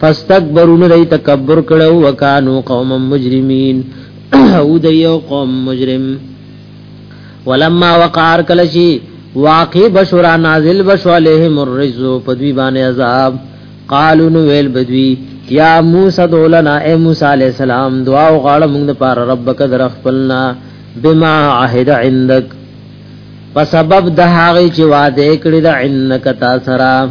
فاستكبرون دی تکبر کړو وکانو قوم مجرمین او دی یو قوم مجرم ولما وقار کلشی واقع بشورا نازل بشو علیهم الرجزو پدوی بان عذاب قالو نو ویل بدوی یا موسی دولنا اے موسی علیہ السلام دعا او غاړه موږ د پار ربک در خپلنا بما عهد عندك په سبب د هغه چې وعده کړی د عندك تا سره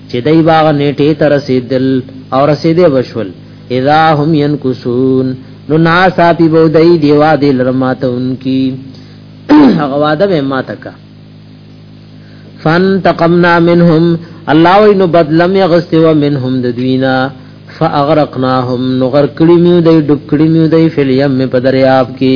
چې دای باغ نیټه ته رسیدل او رسیدې بشول اذا هم ينكسون نو ناسا پی بودای دی وا دی لرماته انکی هغه واده به ما تکا فانتقمنا منهم الله وینو بدلم یغست و منهم د دوینا فاغرقناهم نغر کړي میو دی ډوب کړي میو دی فل یم په دریاب کې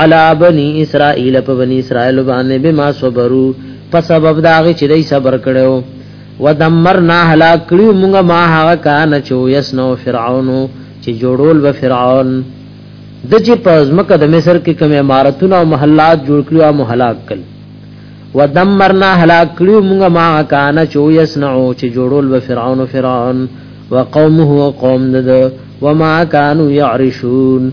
علی بنی اسرائیل په بنی اسرائیل باندې بما صبرو په سبب دا غي چې دای صبر کړو ودمرنا هلاک کړو موږ ما هغه کان چې یسنو فرعون چې جوړول به فرعون د چې په ځمکه د مصر کې کوم عمارتونه او محلات جوړ کړو او هلاک کړ ودمرنا هلاک کړو موږ ما کان چې یسنو چې جوړول به فرعون فرعون وقومه وقوم دد وما كانوا يعرشون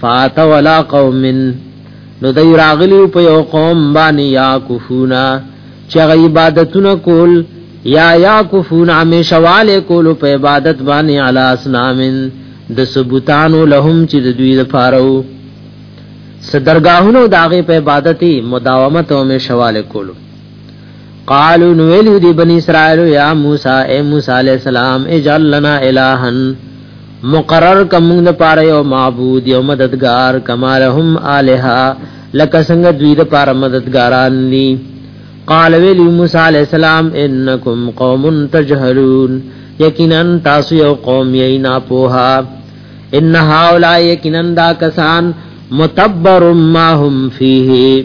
فاتو علا قوم نو دی راغلی په یو قوم باندې یا کفونا چې غي عبادتونه کول یا یا کفونا همیشواله کول په عبادت باندې علا اسنامن د ثبوتانو لهم چې د دوی لپاره صدرګاهونو داغه په عبادتي مداومت او همیشواله کول قالو نو ویلو دی بنی اسرائیل یا موسی اے موسی علیہ السلام اجعل لنا الہن مقرر کمون د پاره یو معبود یو مددگار کما لهم الہ لک څنګه دوی د پاره مددگاران دي قال ویلی موسی علیہ السلام انکم قوم تجهلون یقینا تاسو یو قوم یی نا پوها ان هؤلاء یقینا دا کسان متبر ما هم فیه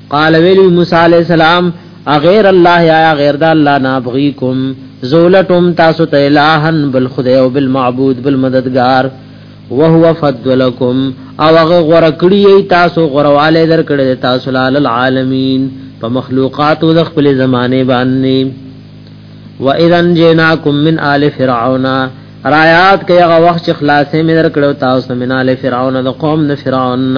قال ویلی موسی علیہ السلام اغیر الله یا غیر د الله نابغیکم زولتم تاسو ته الہن بل خدای او بل معبود بل مددگار وهو فضلکم او هغه غره کړی تاسو غرواله در کړی تاسو لال العالمین په مخلوقات د خپل زمانه باندې و اذا جناکم من آل فرعون رایات کې هغه وخت خلاصې مې در کړو تاسو من آل فرعون د قوم د فرعون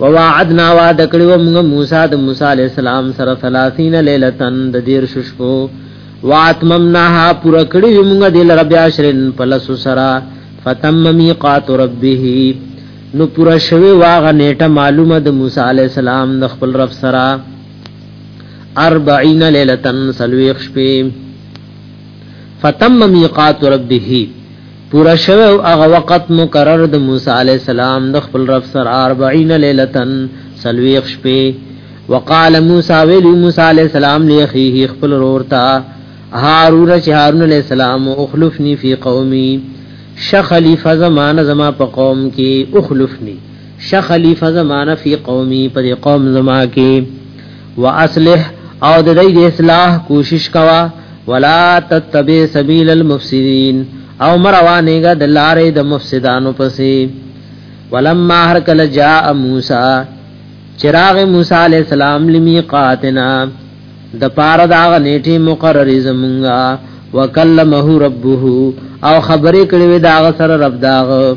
وواعدنا وعد کړو موږ موسی د موسی علی السلام سره 30 لیلتن د دیر ششپو واتممناها پر کړی موږ د لر بیا شرن پلس سرا فتم میقات ربه نو پر شوی واغ نیټه معلومه د موسی علی السلام د خپل رب سرا 40 لیلتن سلویخ شپې فتم میقات ربه پورا شوه او هغه وخت مقرر د موسی علی السلام د خپل رب سره 40 ليلتن سلويخ شپې وقال موسی ویل موسی علی السلام ليخيه خپل رورتا هارون چې هارون علی السلام اخلفني في قومي شخليفه زمانه زما په قوم کې اخلفني شخليفه زمانه في قومي په قوم زما کې واصلح او د دې د اصلاح کوشش کوا ولا تتبع سبیل المفسدين او مروانېګه د لارې د مفسدانو پسې ولما هر کله جاء موسی چراغ موسی علی السلام لمیقاتنا د پاره دا غنیټه مقرری زمونږه وکلمه ربه او خبرې کړې دا غ سره رب داغه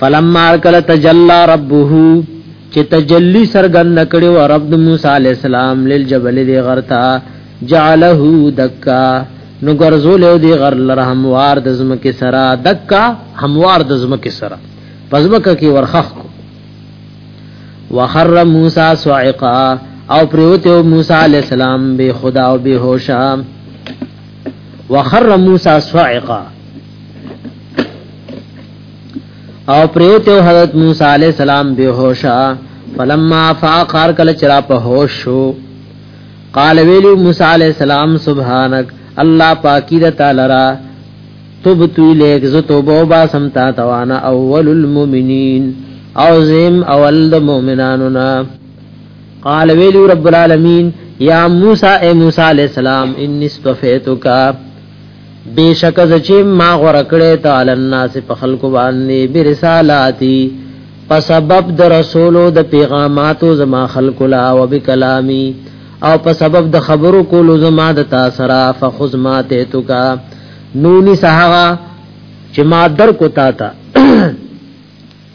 فلما کل تجلا ربه چې تجلی سرګند کړي او رب د موسی علی السلام لیل جبل دی غرتا جعله دکا نو ګرځول دی غر لرهم وار د زمکه سرا دکا هموار د زمکه سرا پزمکه کې ورخخ کو وخر موسی صاعقا او پریوته موسی علی السلام به خدا او به هوشا وخر موسی صاعقا او پریوتو حضرت موسی علیہ السلام بے ہوشا فلما فاق هر کله چرا په هوش شو قال ویلو موسی علیہ السلام سبحانك الله پاکی د تعالی را توب تو لیک ز توبو با سمتا توانا اول المؤمنین او زم اول د مؤمنانو نا قال ویلو رب العالمین یا موسی اے موسی علیہ السلام انی استفیتک بیشک ز چې ما غوړه کړې ته عل الناس په خلکو باندې برسالاتی په سبب د رسولو د پیغاماتو زما خلکو لا او بکلامی او په سبب د خبرو کولو زما د تاسرا فخذ ما ته تو کا نونی صحابه چې ما در کو تا تا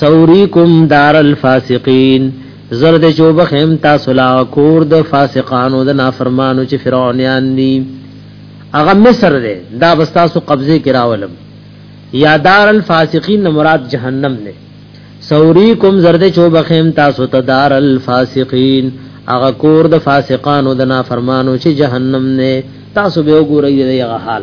سوریکم دار الفاسقین زرد چوب خیم تاسو لا کور د فاسقانو د نافرمانو چې فرعونیان دي هغه مصر دی دا بستاسو قبضه کراولم یا دار الفاسقین مراد جهنم دی سوریکم زرد چوب خیم تاسو ته دار الفاسقین هغه کور د فاسقانو د نافرمانو چې جهنم دی تاسو به وګورئ دغه حال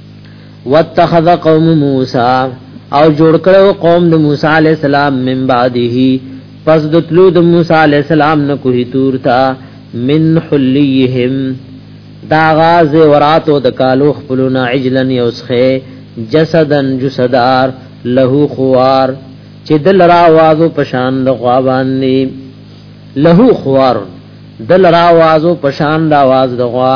واتخذ قوم موسی او جوړ کړو قوم د موسی علی السلام من بعده پس د طلوع د موسی علی السلام نه کوه تور تا من حلیهم دا غاز وراتو د کالو خپلنا عجلن یوسخه جسدن جسدار له خوار چې دل را وازو پشان د غوا باندې له خوار دل را وازو پشان د आवाज د غوا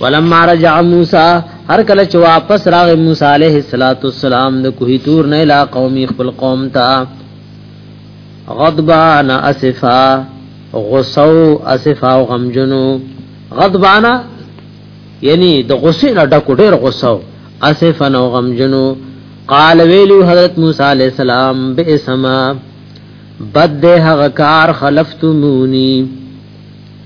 ولما رجع موسی هر کله چې واپس راغ موسی علیه السلام د کوه تور نه لا قوم خپل قوم تا غضبان اسفا غصو اسفا او غمجنو غضبانا یعنی د غصې نه ډکو ډېر غصو اسفا او غمجنو قال ویلو حضرت موسی علیہ السلام بئسما بد هغه کار خلفتمونی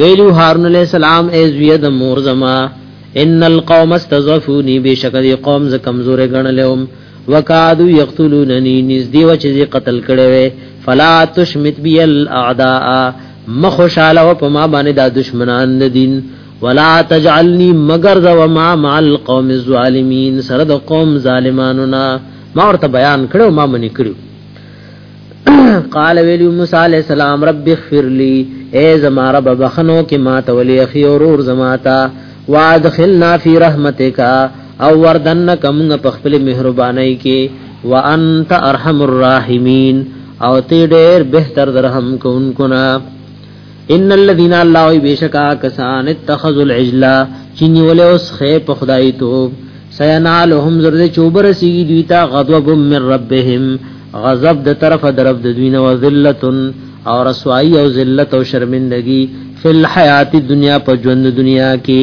ویلو هارون علیہ السلام ای زوی د مور زما ان القوم استضعفوني بشکدي قوم ز کمزورې غنلوم وکادو یقتلوننی نزدی و چیزی قتل کړي وي فلا تشمت بی الاعداء مخوشاله و په ما باندې دا دشمنان د دین ولا تجعلنی مگر ذو ما مع القوم الظالمین سره د قوم ظالمانو نه ما ورته بیان کړو ما منی کړو قال ویلی موسی علیہ السلام رب اغفر لی اے زما رب بخنو کې ما ته ولی اخی اورور زما تا وادخلنا فی رحمتک او وردن کم په خپل مهربانای کې وانت ارحم الراحمین او تی ډیر بهتر درهم کوونکو نه ان الذين الله وي بشکا کسان اتخذوا العجل چني ولې اوس خې په خدای تو سينالهم زرد چوبر سي دوی تا غضب من ربهم غضب د طرف درب د دوی نو ذلت او رسوایی او ذلت او شرمندگی فل حیات دنیا په ژوند دنیا کې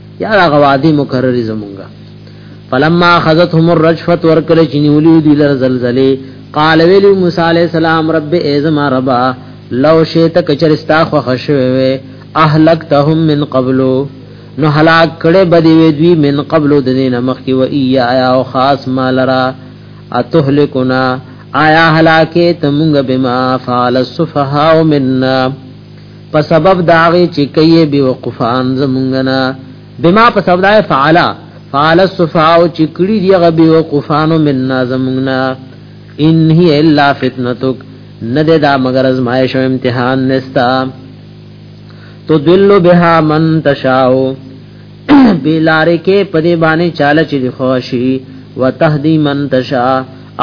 یا هغه وادي مکرر زمونږه فلما اخذتهم الرجفه ورکل چې نیولیو دی لر زلزله قال ویل موسی علی السلام رب ایزما ربا لو شیت کچرستا خو خشوي اهلکتهم من قبلو نو هلاک کړه بدی وی دوی من قبلو د دین مخ کی و ایا آیا او خاص مالرا اتهلکنا آیا هلاکه تمغه بما فعل السفهاء منا په سبب داغه چې کوي به وقفان زمونږنا بما په سبب دای فعلا فعل الصفاء چې کړي دی غ به وقفان مننا زمونږنا ان هي الا فتنتک نه دا مگر ازمایش او امتحان نستا تو دل بها من تشاو بلار کې پدې باندې چاله چې خوشي وتهدی من تشا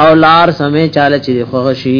او لار سمې چاله چې خوشي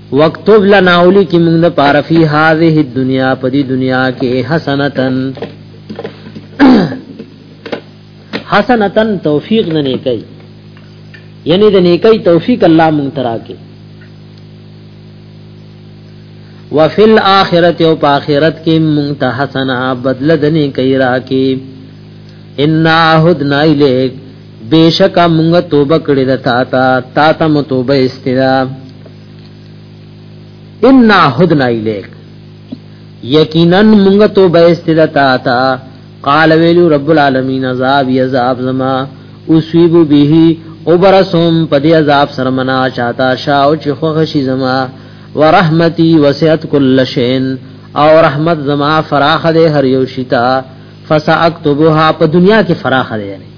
وکتب لنا اولی کی مونږ د پاره فی هذه الدنیا په دې دنیا کې حسنتن حسنتن توفیق نه نه کوي یعنی د نیکی توفیق الله مونږ ترا کې وفي الاخره او په اخرت کې مونږ ته حسنه بدل د نیکی را کې ان هدنا الیک بیشکا مونږ توبه کړی د تا تا تا ته مو توبه استدا ان هدنا الیک یقینا مونږ توبه استدا تا تا قال ویلو رب العالمین عذاب یذاب زما اسویب به او برسوم پدی عذاب سرمنا چاہتا شاو چې خوښی زما ورحمتی وسعت کل شین او رحمت زما فراخ ده هر یو شتا فساکتبها په دنیا کې فراخ ده یعنی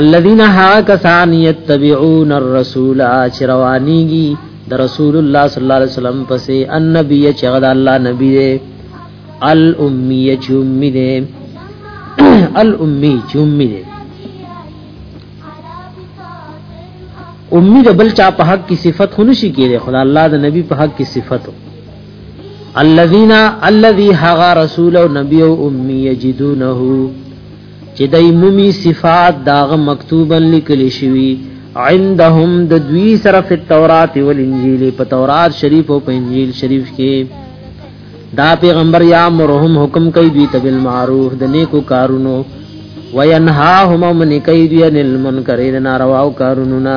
الذين هاكسان يتبعون الرسول چروانيږي د رسول الله صلی الله علیه وسلم پسې النبي چې غدا الله نبی دی الامي چې امي دی الامي چې امي دی امي د بل چا په حق کې صفت خونشي کېږي خدا الله د نبی په حق کې صفت الذين الذي هغا رسول او نبي او امي يجدونه چې دای مومي صفات داغه مکتوبا لیکل شوی عندهم د دوی سره په تورات او انجیل په تورات شریف او په انجیل شریف کې دا پیغمبر یا مرهم حکم کوي دوی ته بالمعروف د نیکو کارونو وینهاهم من کوي دوی نل منکرین نارواو کارونو نه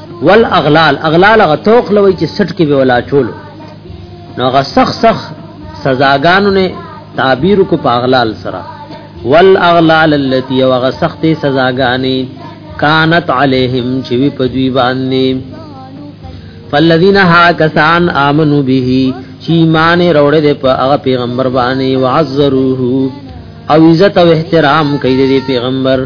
ول اغلال اغلال غ توق لوي چې سټ کې به ولا چولو نو غ سخ سخ سزاګانو نه تعبیر کو پاغلال سره ول اغلال التي وغ سخت سزاګانی کانت علیہم چې وی په دوی باندې فالذین ها کسان امنو به چې ایمان وروړي د په هغه پیغمبر باندې وعذروه او عزت او احترام کوي د پیغمبر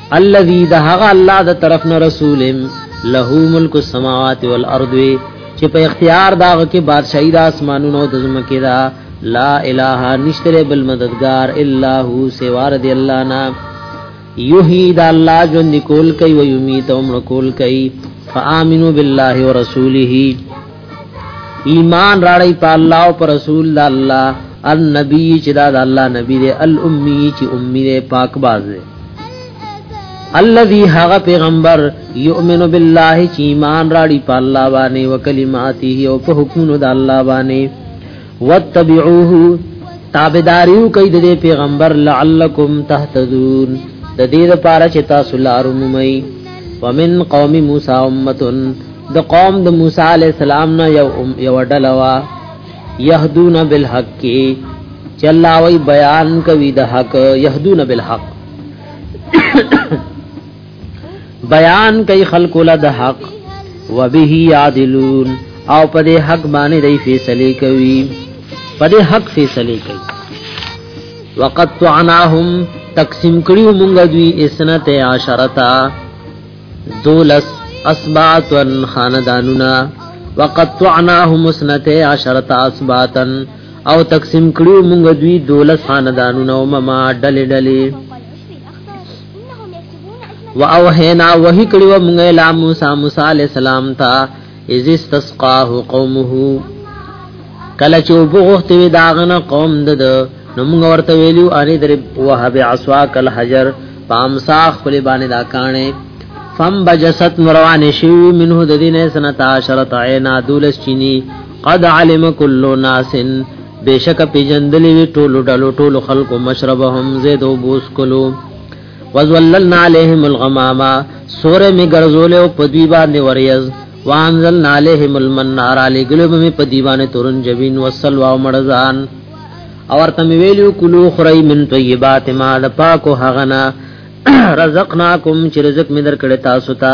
الذي ده هغه الله د طرف نه رسول له ملک السماوات والارض چې په اختیار دا کې بادشاہي د اسمانونو او د زمکه دا لا اله نشتره بل مددگار الا هو سوار دی الله نا یحیی دا الله ژوند کول کوي او یمیت او مړ کول کوي فآمنو بالله ورسوله ایمان راړی په الله او پر رسول د الله النبی چې دا د الله نبی دی الامی چې امی دی پاک باز دی الذي هغه پیغمبر یؤمن بالله چې ایمان راړي په الله باندې او کلماته او په حکمونو د الله باندې واتبعوه تابعداریو کوي د پیغمبر لعلکم تهتدون د دې لپاره چې تاسو لارو مومئ ومن قوم موسی امه د قوم د موسی علی السلام نه یو یو ډلوا یهدون بالحق چلاوی بیان کوي د حق یهدون بالحق بیان کوي خلق له د حق وبه یعدلون او په دې حق باندې دی فیصله کوي په دې حق فیصله کوي وقد تعناهم تقسیم کړیو مونږ دوی اسنته عشرتا دولس اسباطا خاندانونا وقطعناهم اسنته عشرت اسباطا او تقسیم کړو مونږ دوی دولس خاندانونا او مما ډلې ډلې واوهینا وحی کړو مونږه لا موسی موسی علی السلام ته اذ استسقاه قومه کله چې وبغخت وی داغنه قوم دد نو موږ ورته ویلو اری در وهب عصا کل حجر پام ساخ خپل باندې دا کانه فم بجست مروان شو منه د دینه سنتا عشرت عینا دولس چینی قد علم کل ناس بشک پیجندلې ټولو ډلو ټولو خلکو مشربهم زید او بوس کلو وزللنا علیهم الغماما سور می ګرځول او په دی باندې وریز وانزلنا علیهم المنار علی ګلب می په دی باندې تورن جبین وسلوا او مړزان او ورته ویلو کلو خری من طیبات ما د پاکو هغنا رزقناکم چې رزق می درکړی تاسو ته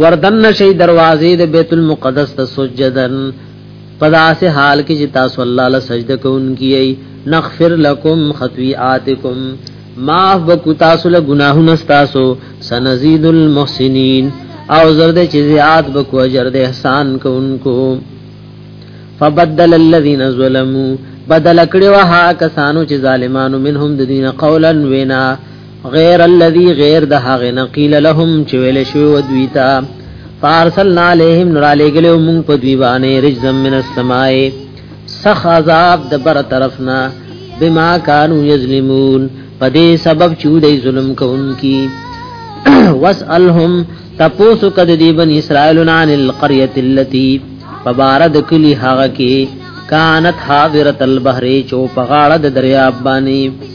وردن شي دروازې د بیت المقدس ته سجدن پداس حال کې چې تاسو الله له سجده کوونکی یې نغفر لكم خطيئاتكم معاف بکو تاسو له ګناهونو تاسو سنزيد المحسنين او زرد چې زیات بکو اجر د احسان کوونکو فبدل الذين ظلموا بدل کړي وها کسانو چې ظالمانو منهم د دین قولا وینا غیر الذی غیر د هغه نقیل لهم چې ویل شو دوی ته فارسلنا علیهم نور علیګلو مونږ په دوی باندې رجزم من السماء سخ عذاب د بر طرفنا بما كانوا یظلمون په دې سبب چې دوی ظلم کوونکی واسالهم تپوسو کد دی بن اسرائیل عن القريه التي فبارد کلی هغه کې کانت حاضرت البحر چو پغاړه د دریاب باندې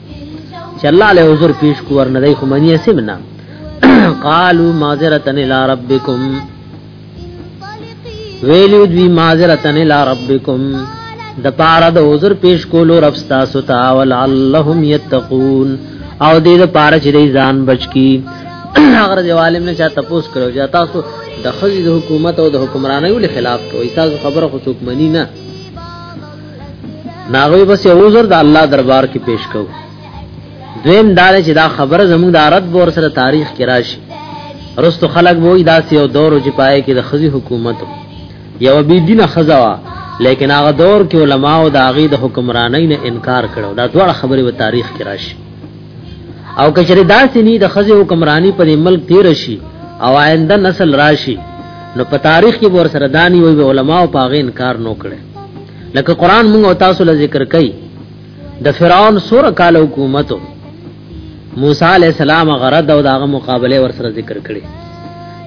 چې الله له حضور پیش کو ورنه دی خو منی سمنا قالو معذرتن الى ربکم ویلو دوی معذرتن الى ربکم د پاره د عذر پیش کولو رب تاسو ته ولعلهم یتقون او دې د پاره چې دې ځان بچ کی اگر دی عالم نه چا تپوس کړو چې تاسو د خزې د حکومت او د حکمرانۍ له خلاف کوي تاسو خبره خو څوک منی نه ناغوی بس یو عذر د الله دربار کې پیش کو دویم دار چې دا خبره زموږ د عرب بور سره تاریخ کې راشي رستو خلق وای دا یو دور چې پای کې د خزي حکومت یو بی دینه خزوا لیکن هغه دور کې علما او د هغه د حکمرانۍ نه انکار کړو دا ډول خبره په تاریخ کې راشي او کچره داسې نه د خزي حکمرانی پر ملک تیر شي او آینده نسل راشي نو په تاریخ کې ور سره دانی وي علما او پاغه انکار نو کړي لکه قران موږ او تاسو له ذکر کوي د فرعون سور کال حکومت موسی علی السلام غرد او داغه مقابله ور سره ذکر کړي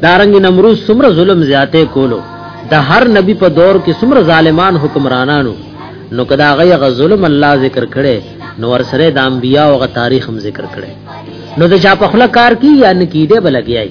دارنګ نمرود سمره ظلم زیاته کولو د هر نبی په دور کې سمره ظالمان حکمرانانو نو کدا غي غ ظلم الله ذکر کړي نو ور سره د انبیا او غ تاریخ هم ذکر کړي نو د چا په خله کار کی یا نکیده بلګیای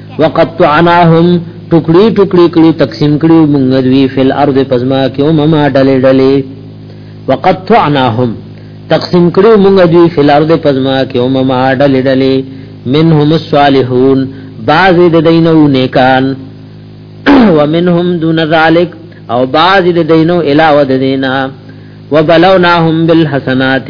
وقطعناهم ټکړي ټکړي کړي تقسیم کړي مونږ دوی فل ارض پزما کې او مما ډلې ډلې وقطعناهم تقسیم کړي مونږ دوی فل ارض پزما کې او مما ډلې ډلې منهم الصالحون بعض د دینو نیکان ومنهم دون ذلک او بعض د دینو علاوه د دینا وبلوناهم بالحسنات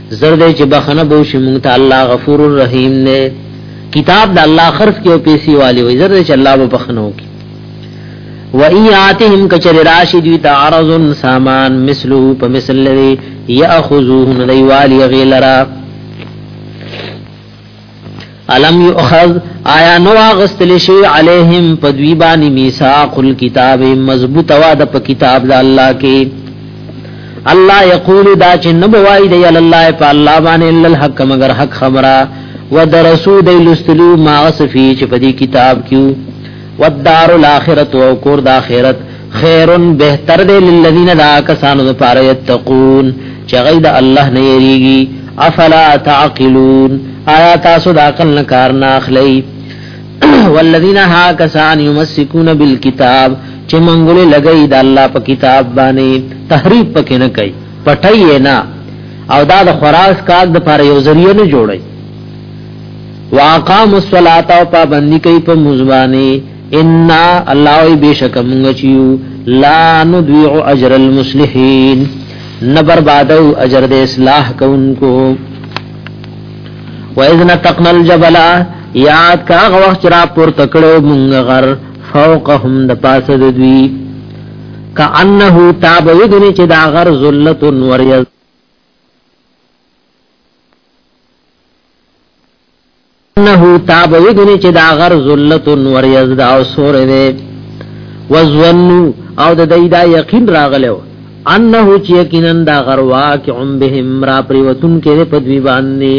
زر دې چې بخنه بو شي مونږ ته الله غفور الرحیم نه کتاب د الله خرف کې او پیسې والی وي زر دې چې الله به بخنه وکي و ایاتهم کچر راشد وی تعرض سامان مثلو په مثل لري یاخذوه ندی والی غیلرا الم یؤخذ آیا نو اغستل شی علیہم پدوی بانی میثاق الكتاب مضبوط وعده په کتاب د الله کې الله یقول دا چې نبوای دی الله په الله باندې الا الحق مگر حق خبره ودرسو دی لستلو ما غصفی چې په دې کتاب کې والدار الاخرت او کور د اخرت خیرن بهتر دی للذین دا کسانو د پاره یتقون چې غي د الله نه یریږي افلا تعقلون آیا تاسو د عقل نه کار نه اخلي والذین ها کسان یمسکون بالکتاب چې منګول لګي د الله په کتاب باندې تحریف پکې نه کوي پټي نه او دا د خراس کاګ د پاره یو ذریعہ نه جوړي واقام الصلاة او پابندی کوي په مزبانی ان الله ای بشک مونږ چیو لا ندویع اجر المصلحین نه بربادو اجر د اصلاح کوونکو و اذ نتقنا الجبل یاد کا وخت را پور تکړو مونږ غر فوقهم د پاسه د دوی کانه تابوی دنی چې دا غر ذلت وریز انه تاب وګنی چې دا غر ذلت ور یزد او سور دی وزنو او د دای دا یقین راغلو انه چې یقینا دا غر واقعم بهم را پریوتن کې په دوی باندې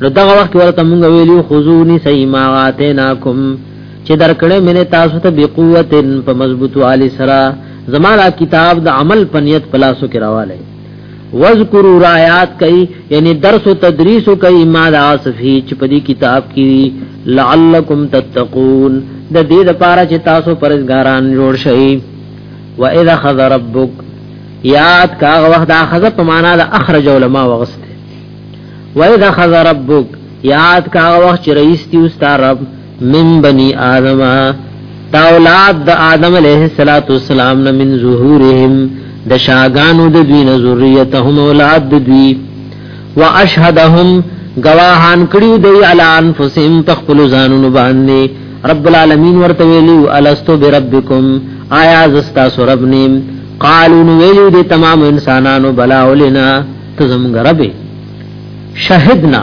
نو دا وخت ورته مونږ ویلو خذونی سیمااتناکم چې درکړې مې تاسو ته بقوتن په مضبوط والی سره زمارا کتاب د عمل پنیت پلاسو کې راواله وذکروا رایات کئ یعنی درس او تدریس کئ ما دا صفی چې په دې کتاب کې لعلکم تتقون د دې لپاره چې تاسو پرزګاران جوړ شئ و اذا خذ ربک یاد کا وخت اخذ په معنا د اخرج علماء وغست و اذا خذ ربک یاد کا وخت چې رئیس دی استاد رب من بنی آدم دا اولاد د آدم علیه السلام نه من ظهورهم د شاګانو د دوی نه ذریتهم اولاد د دوی واشهدهم گواهان کړیو دی علی انفسهم تخپل ځانونو باندې رب العالمین ورته ویلو الستو بربکم آیا زستا سرب نیم قالو نو ویلو دی تمام انسانانو بلا ولنا تزم غربه شهدنا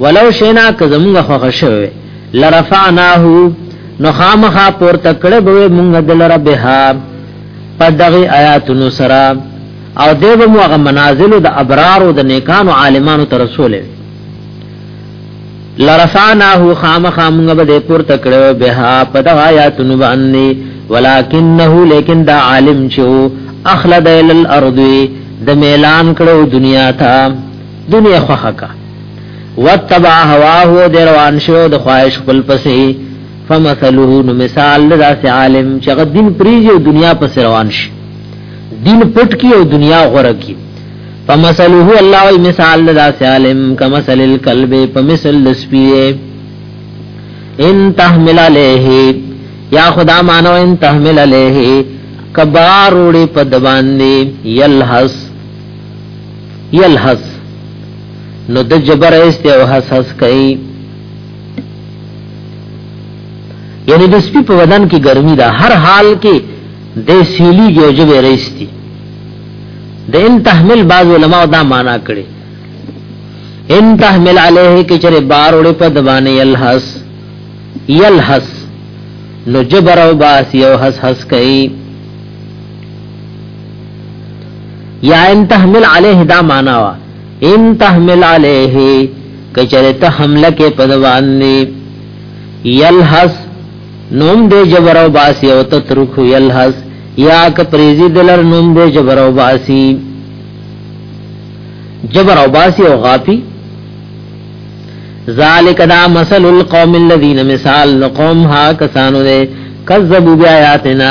ولو شینا که زمونږ خوښ شوه لرفعناه نو خامخا پور تکړه به مونږ دلره بها په دغه آیاتونو سره او دیو مو هغه منازل د ابرار او د نیکانو عالمانو تر رسول لرفعناه خامخا مونږ به پور تکړه بها په دغه آیاتونو باندې ولکنه لیکن دا عالم چې اخلد الارض د میلان کړو دنیا ته دنیا خوخه کا وتبع هواه د روان شو د خواهش خپل پسې فمثله نو مثال دا سي عالم چې غ دین پریږي او دنیا پسې روان شي دین پټ کی او دنیا غره کی فمثله الله وی مثال دا سي عالم کمثل الكلب فمثل السبيه ان تحمل عليه یا خدا مانو ان تحمل عليه کبار وړي په دباندې یلحس یلحس نو د جبر است او حس حس کوي یعنی د سپی په بدن کې ګرمي ده هر حال کې د سیلی یو جبه رئیستی د ان تحمل بعض علما دا معنا کړي ان تحمل علیه کې چره بار وړي په دبانې یلحس یلحس نو جبر او باس یو حس حس کوي یا ان تحمل علیه دا معنا وا ان تحمل علیه کچره ته حمله کې پدوان دی یلحس نوم دې جبر او باسی او تترک یلحس یا ک پریزی دلر نوم دې جبر او باسی جبر او باسی او غافی ذالک دا مثل القوم الذین مثال قوم ها کسانو دے کذبوا بیااتنا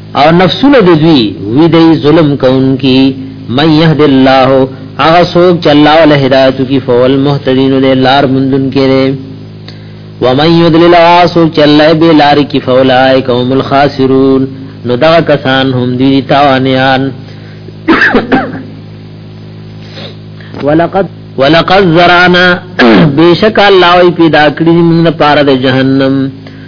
او نفسونه د دوی وی دی ظلم کوونکی من يهد الله هغه څوک چې الله ول هدایت کی فول مهتدین له لار مندون کړي و من يضلل واسو چې الله به لار کی فولای قوم الخاسرون نو دا کسان هم دي تاوانيان ولقد ولقد زرانا بیشک الله وی پیدا کړی موږ لپاره د جهنم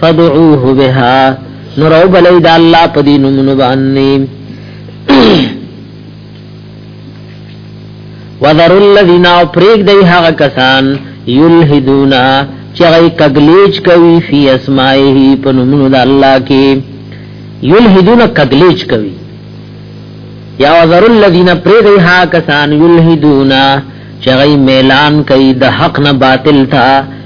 فدعوه بها نور او بلید الله په دین من باندې وذر الذین او پریک دی هغه کسان یلحدونا چې غي کګلیچ کوي فی اسماءه په نومونو د الله کې یلحدونا کګلیچ کوي یا وذر الذین پریک دی هغه کسان یلحدونا چې غي میلان کوي د حق نه باطل ته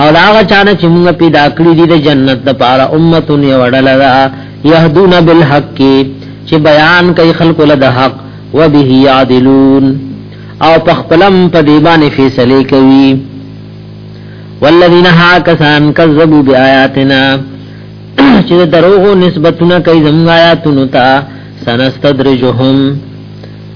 او دا هغه چانه چې موږ پیدا کړی دي د جنت د پاره امتون یو ډله ده يهدون بالحق چې بیان کوي خلق له د حق و به يعدلون او پخپلم په دی باندې فیصله کوي والذین ها کسان کذبوا بیااتنا چې دروغو نسبتونه کوي زموږ آیاتونو ته سنستدرجهم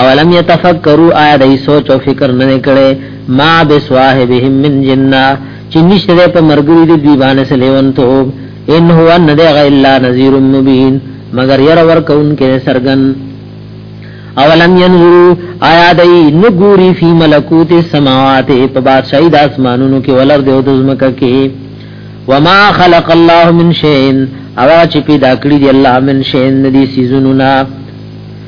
اولم یتفکروا آیا دای سوچ او فکر نه کړي ما بسواهبهم من جنہ چې نشته په مرګري د دی باندې سلیون ته ان هو ان ده الا نذیر مبین مگر ير ور کون کې سرغن اولم ينظروا آیا دای نګوري فی ملکوت السماوات په بادشاہی د اسمانونو کې ولر دیو د زمکه کې وما خلق الله من شیء اوا چې پیدا کړی دی الله من شیء ندی سیزونو نه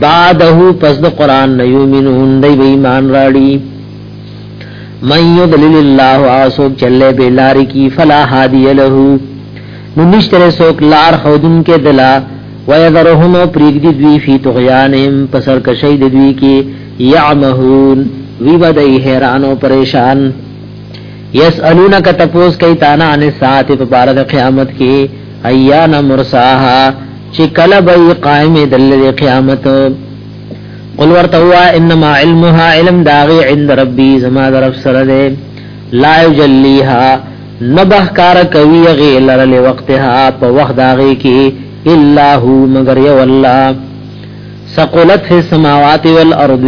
بعده پس د قران نه یومنون دی به ایمان راړي من یضلل الله اسو چله به لار کی فلا هادی له نو نشتره سوک لار خودن کې دلا ويذرهم پریګ دی دوی فی طغیانهم پسر کشی دی دوی کی یعمهون وی بدای حیران او پریشان یسالونک تپوس کای تانا ان ساعت په بار د قیامت کې ایان مرساها چې کله به قائم دل قیامت قل ورته وا انما علمها علم داغي عند ربي زما در رب سره ده لا يجليها نبه کار کوي غي لرل وقتها په وخت داغي کې الا هو مگر يو الله سقلت في السماوات والارض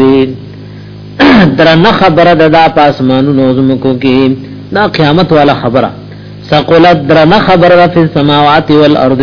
درنه خبره ده د پاسمانونو زمکو کې دا قیامت والا خبره سقلت درنه خبره في السماوات والارض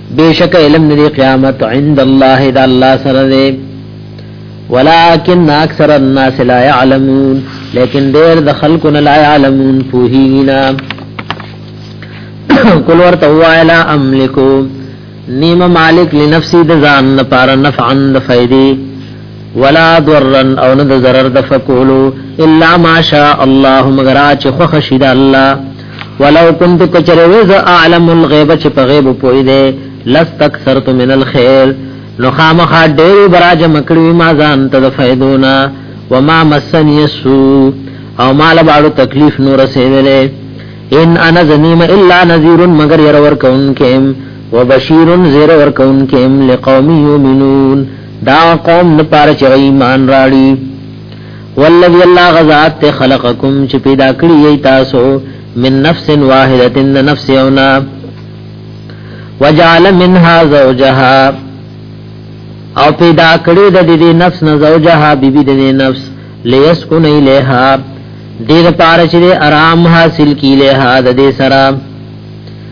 بیشک علم دی قیامت عند الله دا الله سره دی ولكن اکثر الناس لا يعلمون لیکن ډیر د خلکو نه لا يعلمون پوهینا کول ورته وایلا املکو نیمه مالک لنفسي د ځان لپاره نفعا د فائدې ولا ضرا او نه ضرر د فکولو الا ماشاء الله مگر چې خوښ شي د الله ولو كنت کچروي ز اعلم الغيب چې په غيب پوي دي لستكثرت من الخير نو خامخا ډېر براج مکړوي ما ځان ته د فائدونا وما مسني سو او مال باړو تکلیف نور رسېدلې ان انا زنیم الا نذير مگر ير ور کون کېم وبشير زير ور کون کېم لقوم يؤمنون دا قوم نه پاره چې ایمان راړي والذي الله غزاد ته خلقکم چې پیدا کړی یی تاسو من نفس واحده نفس یونا وجعل منها زوجها او پیدا کړی د دې نفس نه زوجها بیبي د دې نفس لیسکن الیها دیر پار چې آرام حاصل کی له د دې سره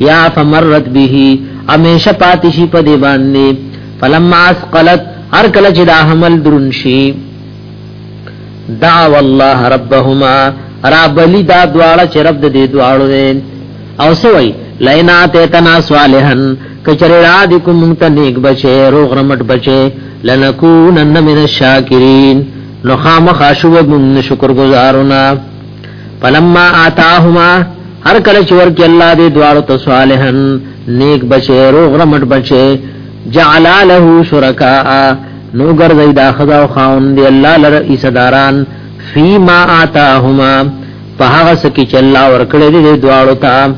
یا فمرت به امیشه پاتشی په دی باندې فلما اسقلت هر کله چې دا حمل درنشي دعوا الله ربهما را بلی دا دواړه چې رب دې دواړو دې او سوي لینا ته تنا صالحن کچره را دې کوم ته نیک بچي روغ رمټ بچي لنکونن من الشاکرین نو خامخ شوب من شکر گزارونه فلما آتاهما هر کله چې ورکه الله دې دوارو ته صالحن نیک بچي روغ رمټ بچي جعل له شرکا نو ګرځي دا خدا او خاون دی الله لر ایصداران فيما آتاهما په هغه سکی چې الله ورکړې دي دواړو ته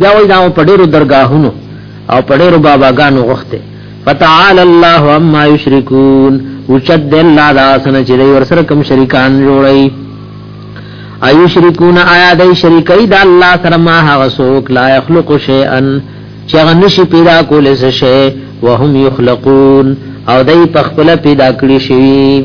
دا وای دا په ډېرو درگاهونو او په ډېرو باباګانو وخته فتعال الله عما یشرکون اوچت دی الله دا سنه چې دی ورسره کوم شریکان جوړي ایو شریکون آیا دی شریکای دا الله سره ما هغه څوک لا یخلق شیئا چې هغه نشي پیدا کولای څه شی وهم یخلقون او دی په خپل پیدا کړی شي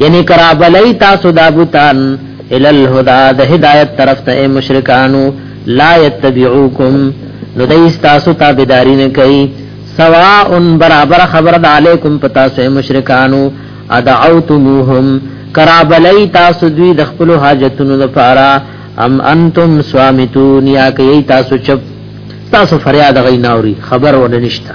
یعنی کرابلی تاسو دا بوتان الالهدا د هدایت طرف ته مشرکانو لا یتبعوکم نو دیس تاسو تابداری نه کوي سواء برابر خبر د علیکم پتا سو مشرکانو ادعوتموهم کرابلی تاسو دوی د خپل حاجتونو لپاره ام انتم سوامتون یا کوي تاسو چپ تاسو فریاد غي ناوري خبر ونه نشتا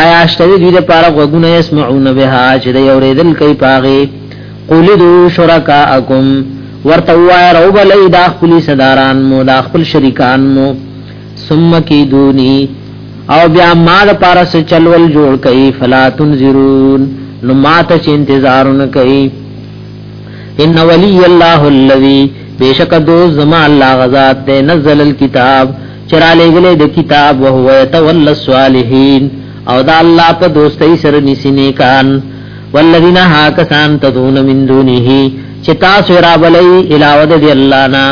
آیا اشتری دوی لپاره غوګونه يسمعون بها چې د اوریدل کوي پاغي قولدو شرکاءکم ورته وای رو بلې دا خپل صداران مو دا خپل شریکان مو ثم کی دونی او بیا ما د پارا سے چلول جوړ کئ فلا تنذرون نو ما ته انتظارونه کوي ان ولی الله الذی بیشک دو زما الله غزاد دے نزل الكتاب چرا لے گلے دے کتاب وهو یتول الصالحین او دا الله په دوستۍ سره نسی نیکان والذین ها کسان تدون من دونه چې تاسو را بلئی علاوه د الله نه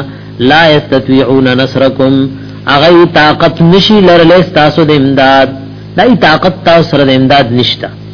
لا یستطيعون نصرکم اغه طاقت نشی لرلې تاسو د امداد دای طاقت تاسو سره د امداد نشته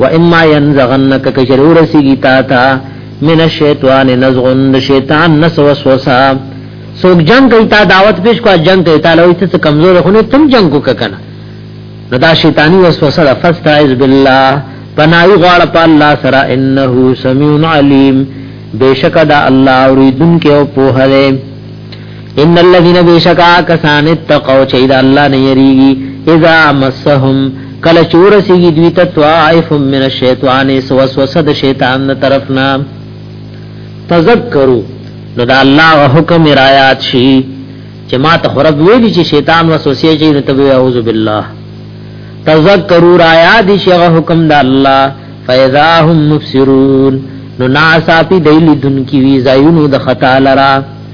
و اما ينزغنك کچر ورسیږي تا تا من الشیطان نزغن د شیطان نس وسوسه سوک جنگ کوي تا دعوت پیش کو جنگ کوي تا لوي ته کمزور خونه تم جنگ کو کنه نو دا شیطانی وسوسه ده فاستعذ بالله پناهي غواړه په الله سره انه سميع عليم بشک دا الله اوریدونکو او په هره ان الذين بشکا کسان اتقوا چې دا الله نه یریږي اذا مسهم کله چور سیږي دوی ته طائف من الشیطان وسوسه د شیطان نه طرفنا تذکروا نو دا الله حکم رایات شي چې ما ته خراب ویل چې شیطان وسوسه کوي نو تبي اعوذ بالله تذکروا رایات شي حکم د الله فاذا هم مبصرون نو ناساپی دیلی دن کی وی زایونو د خطا لرا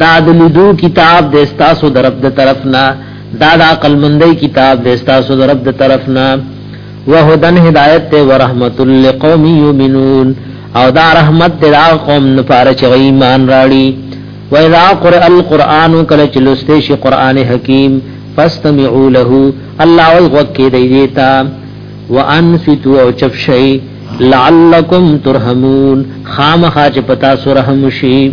دا د لیدو کتاب د استاسو د رب د طرف نه دا د عقل مندۍ کتاب د استاسو د رب د طرف نه وهدن هدایت ته ورحمت للقوم یؤمنون او دا رحمت د قوم لپاره چې ایمان راړي و اذا قرئ القرآن کله چې لسته شي قران حکیم فاستمعوا له الله او وکي دی دیتا وانصتوا او چپ شي لعلکم ترحمون خامخا چې پتا سره هم شي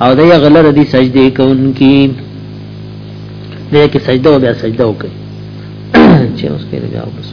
او دی غلر دی سجده کون کی دی کی سجده و بیا سجده و کئی چه اس کے بیا بس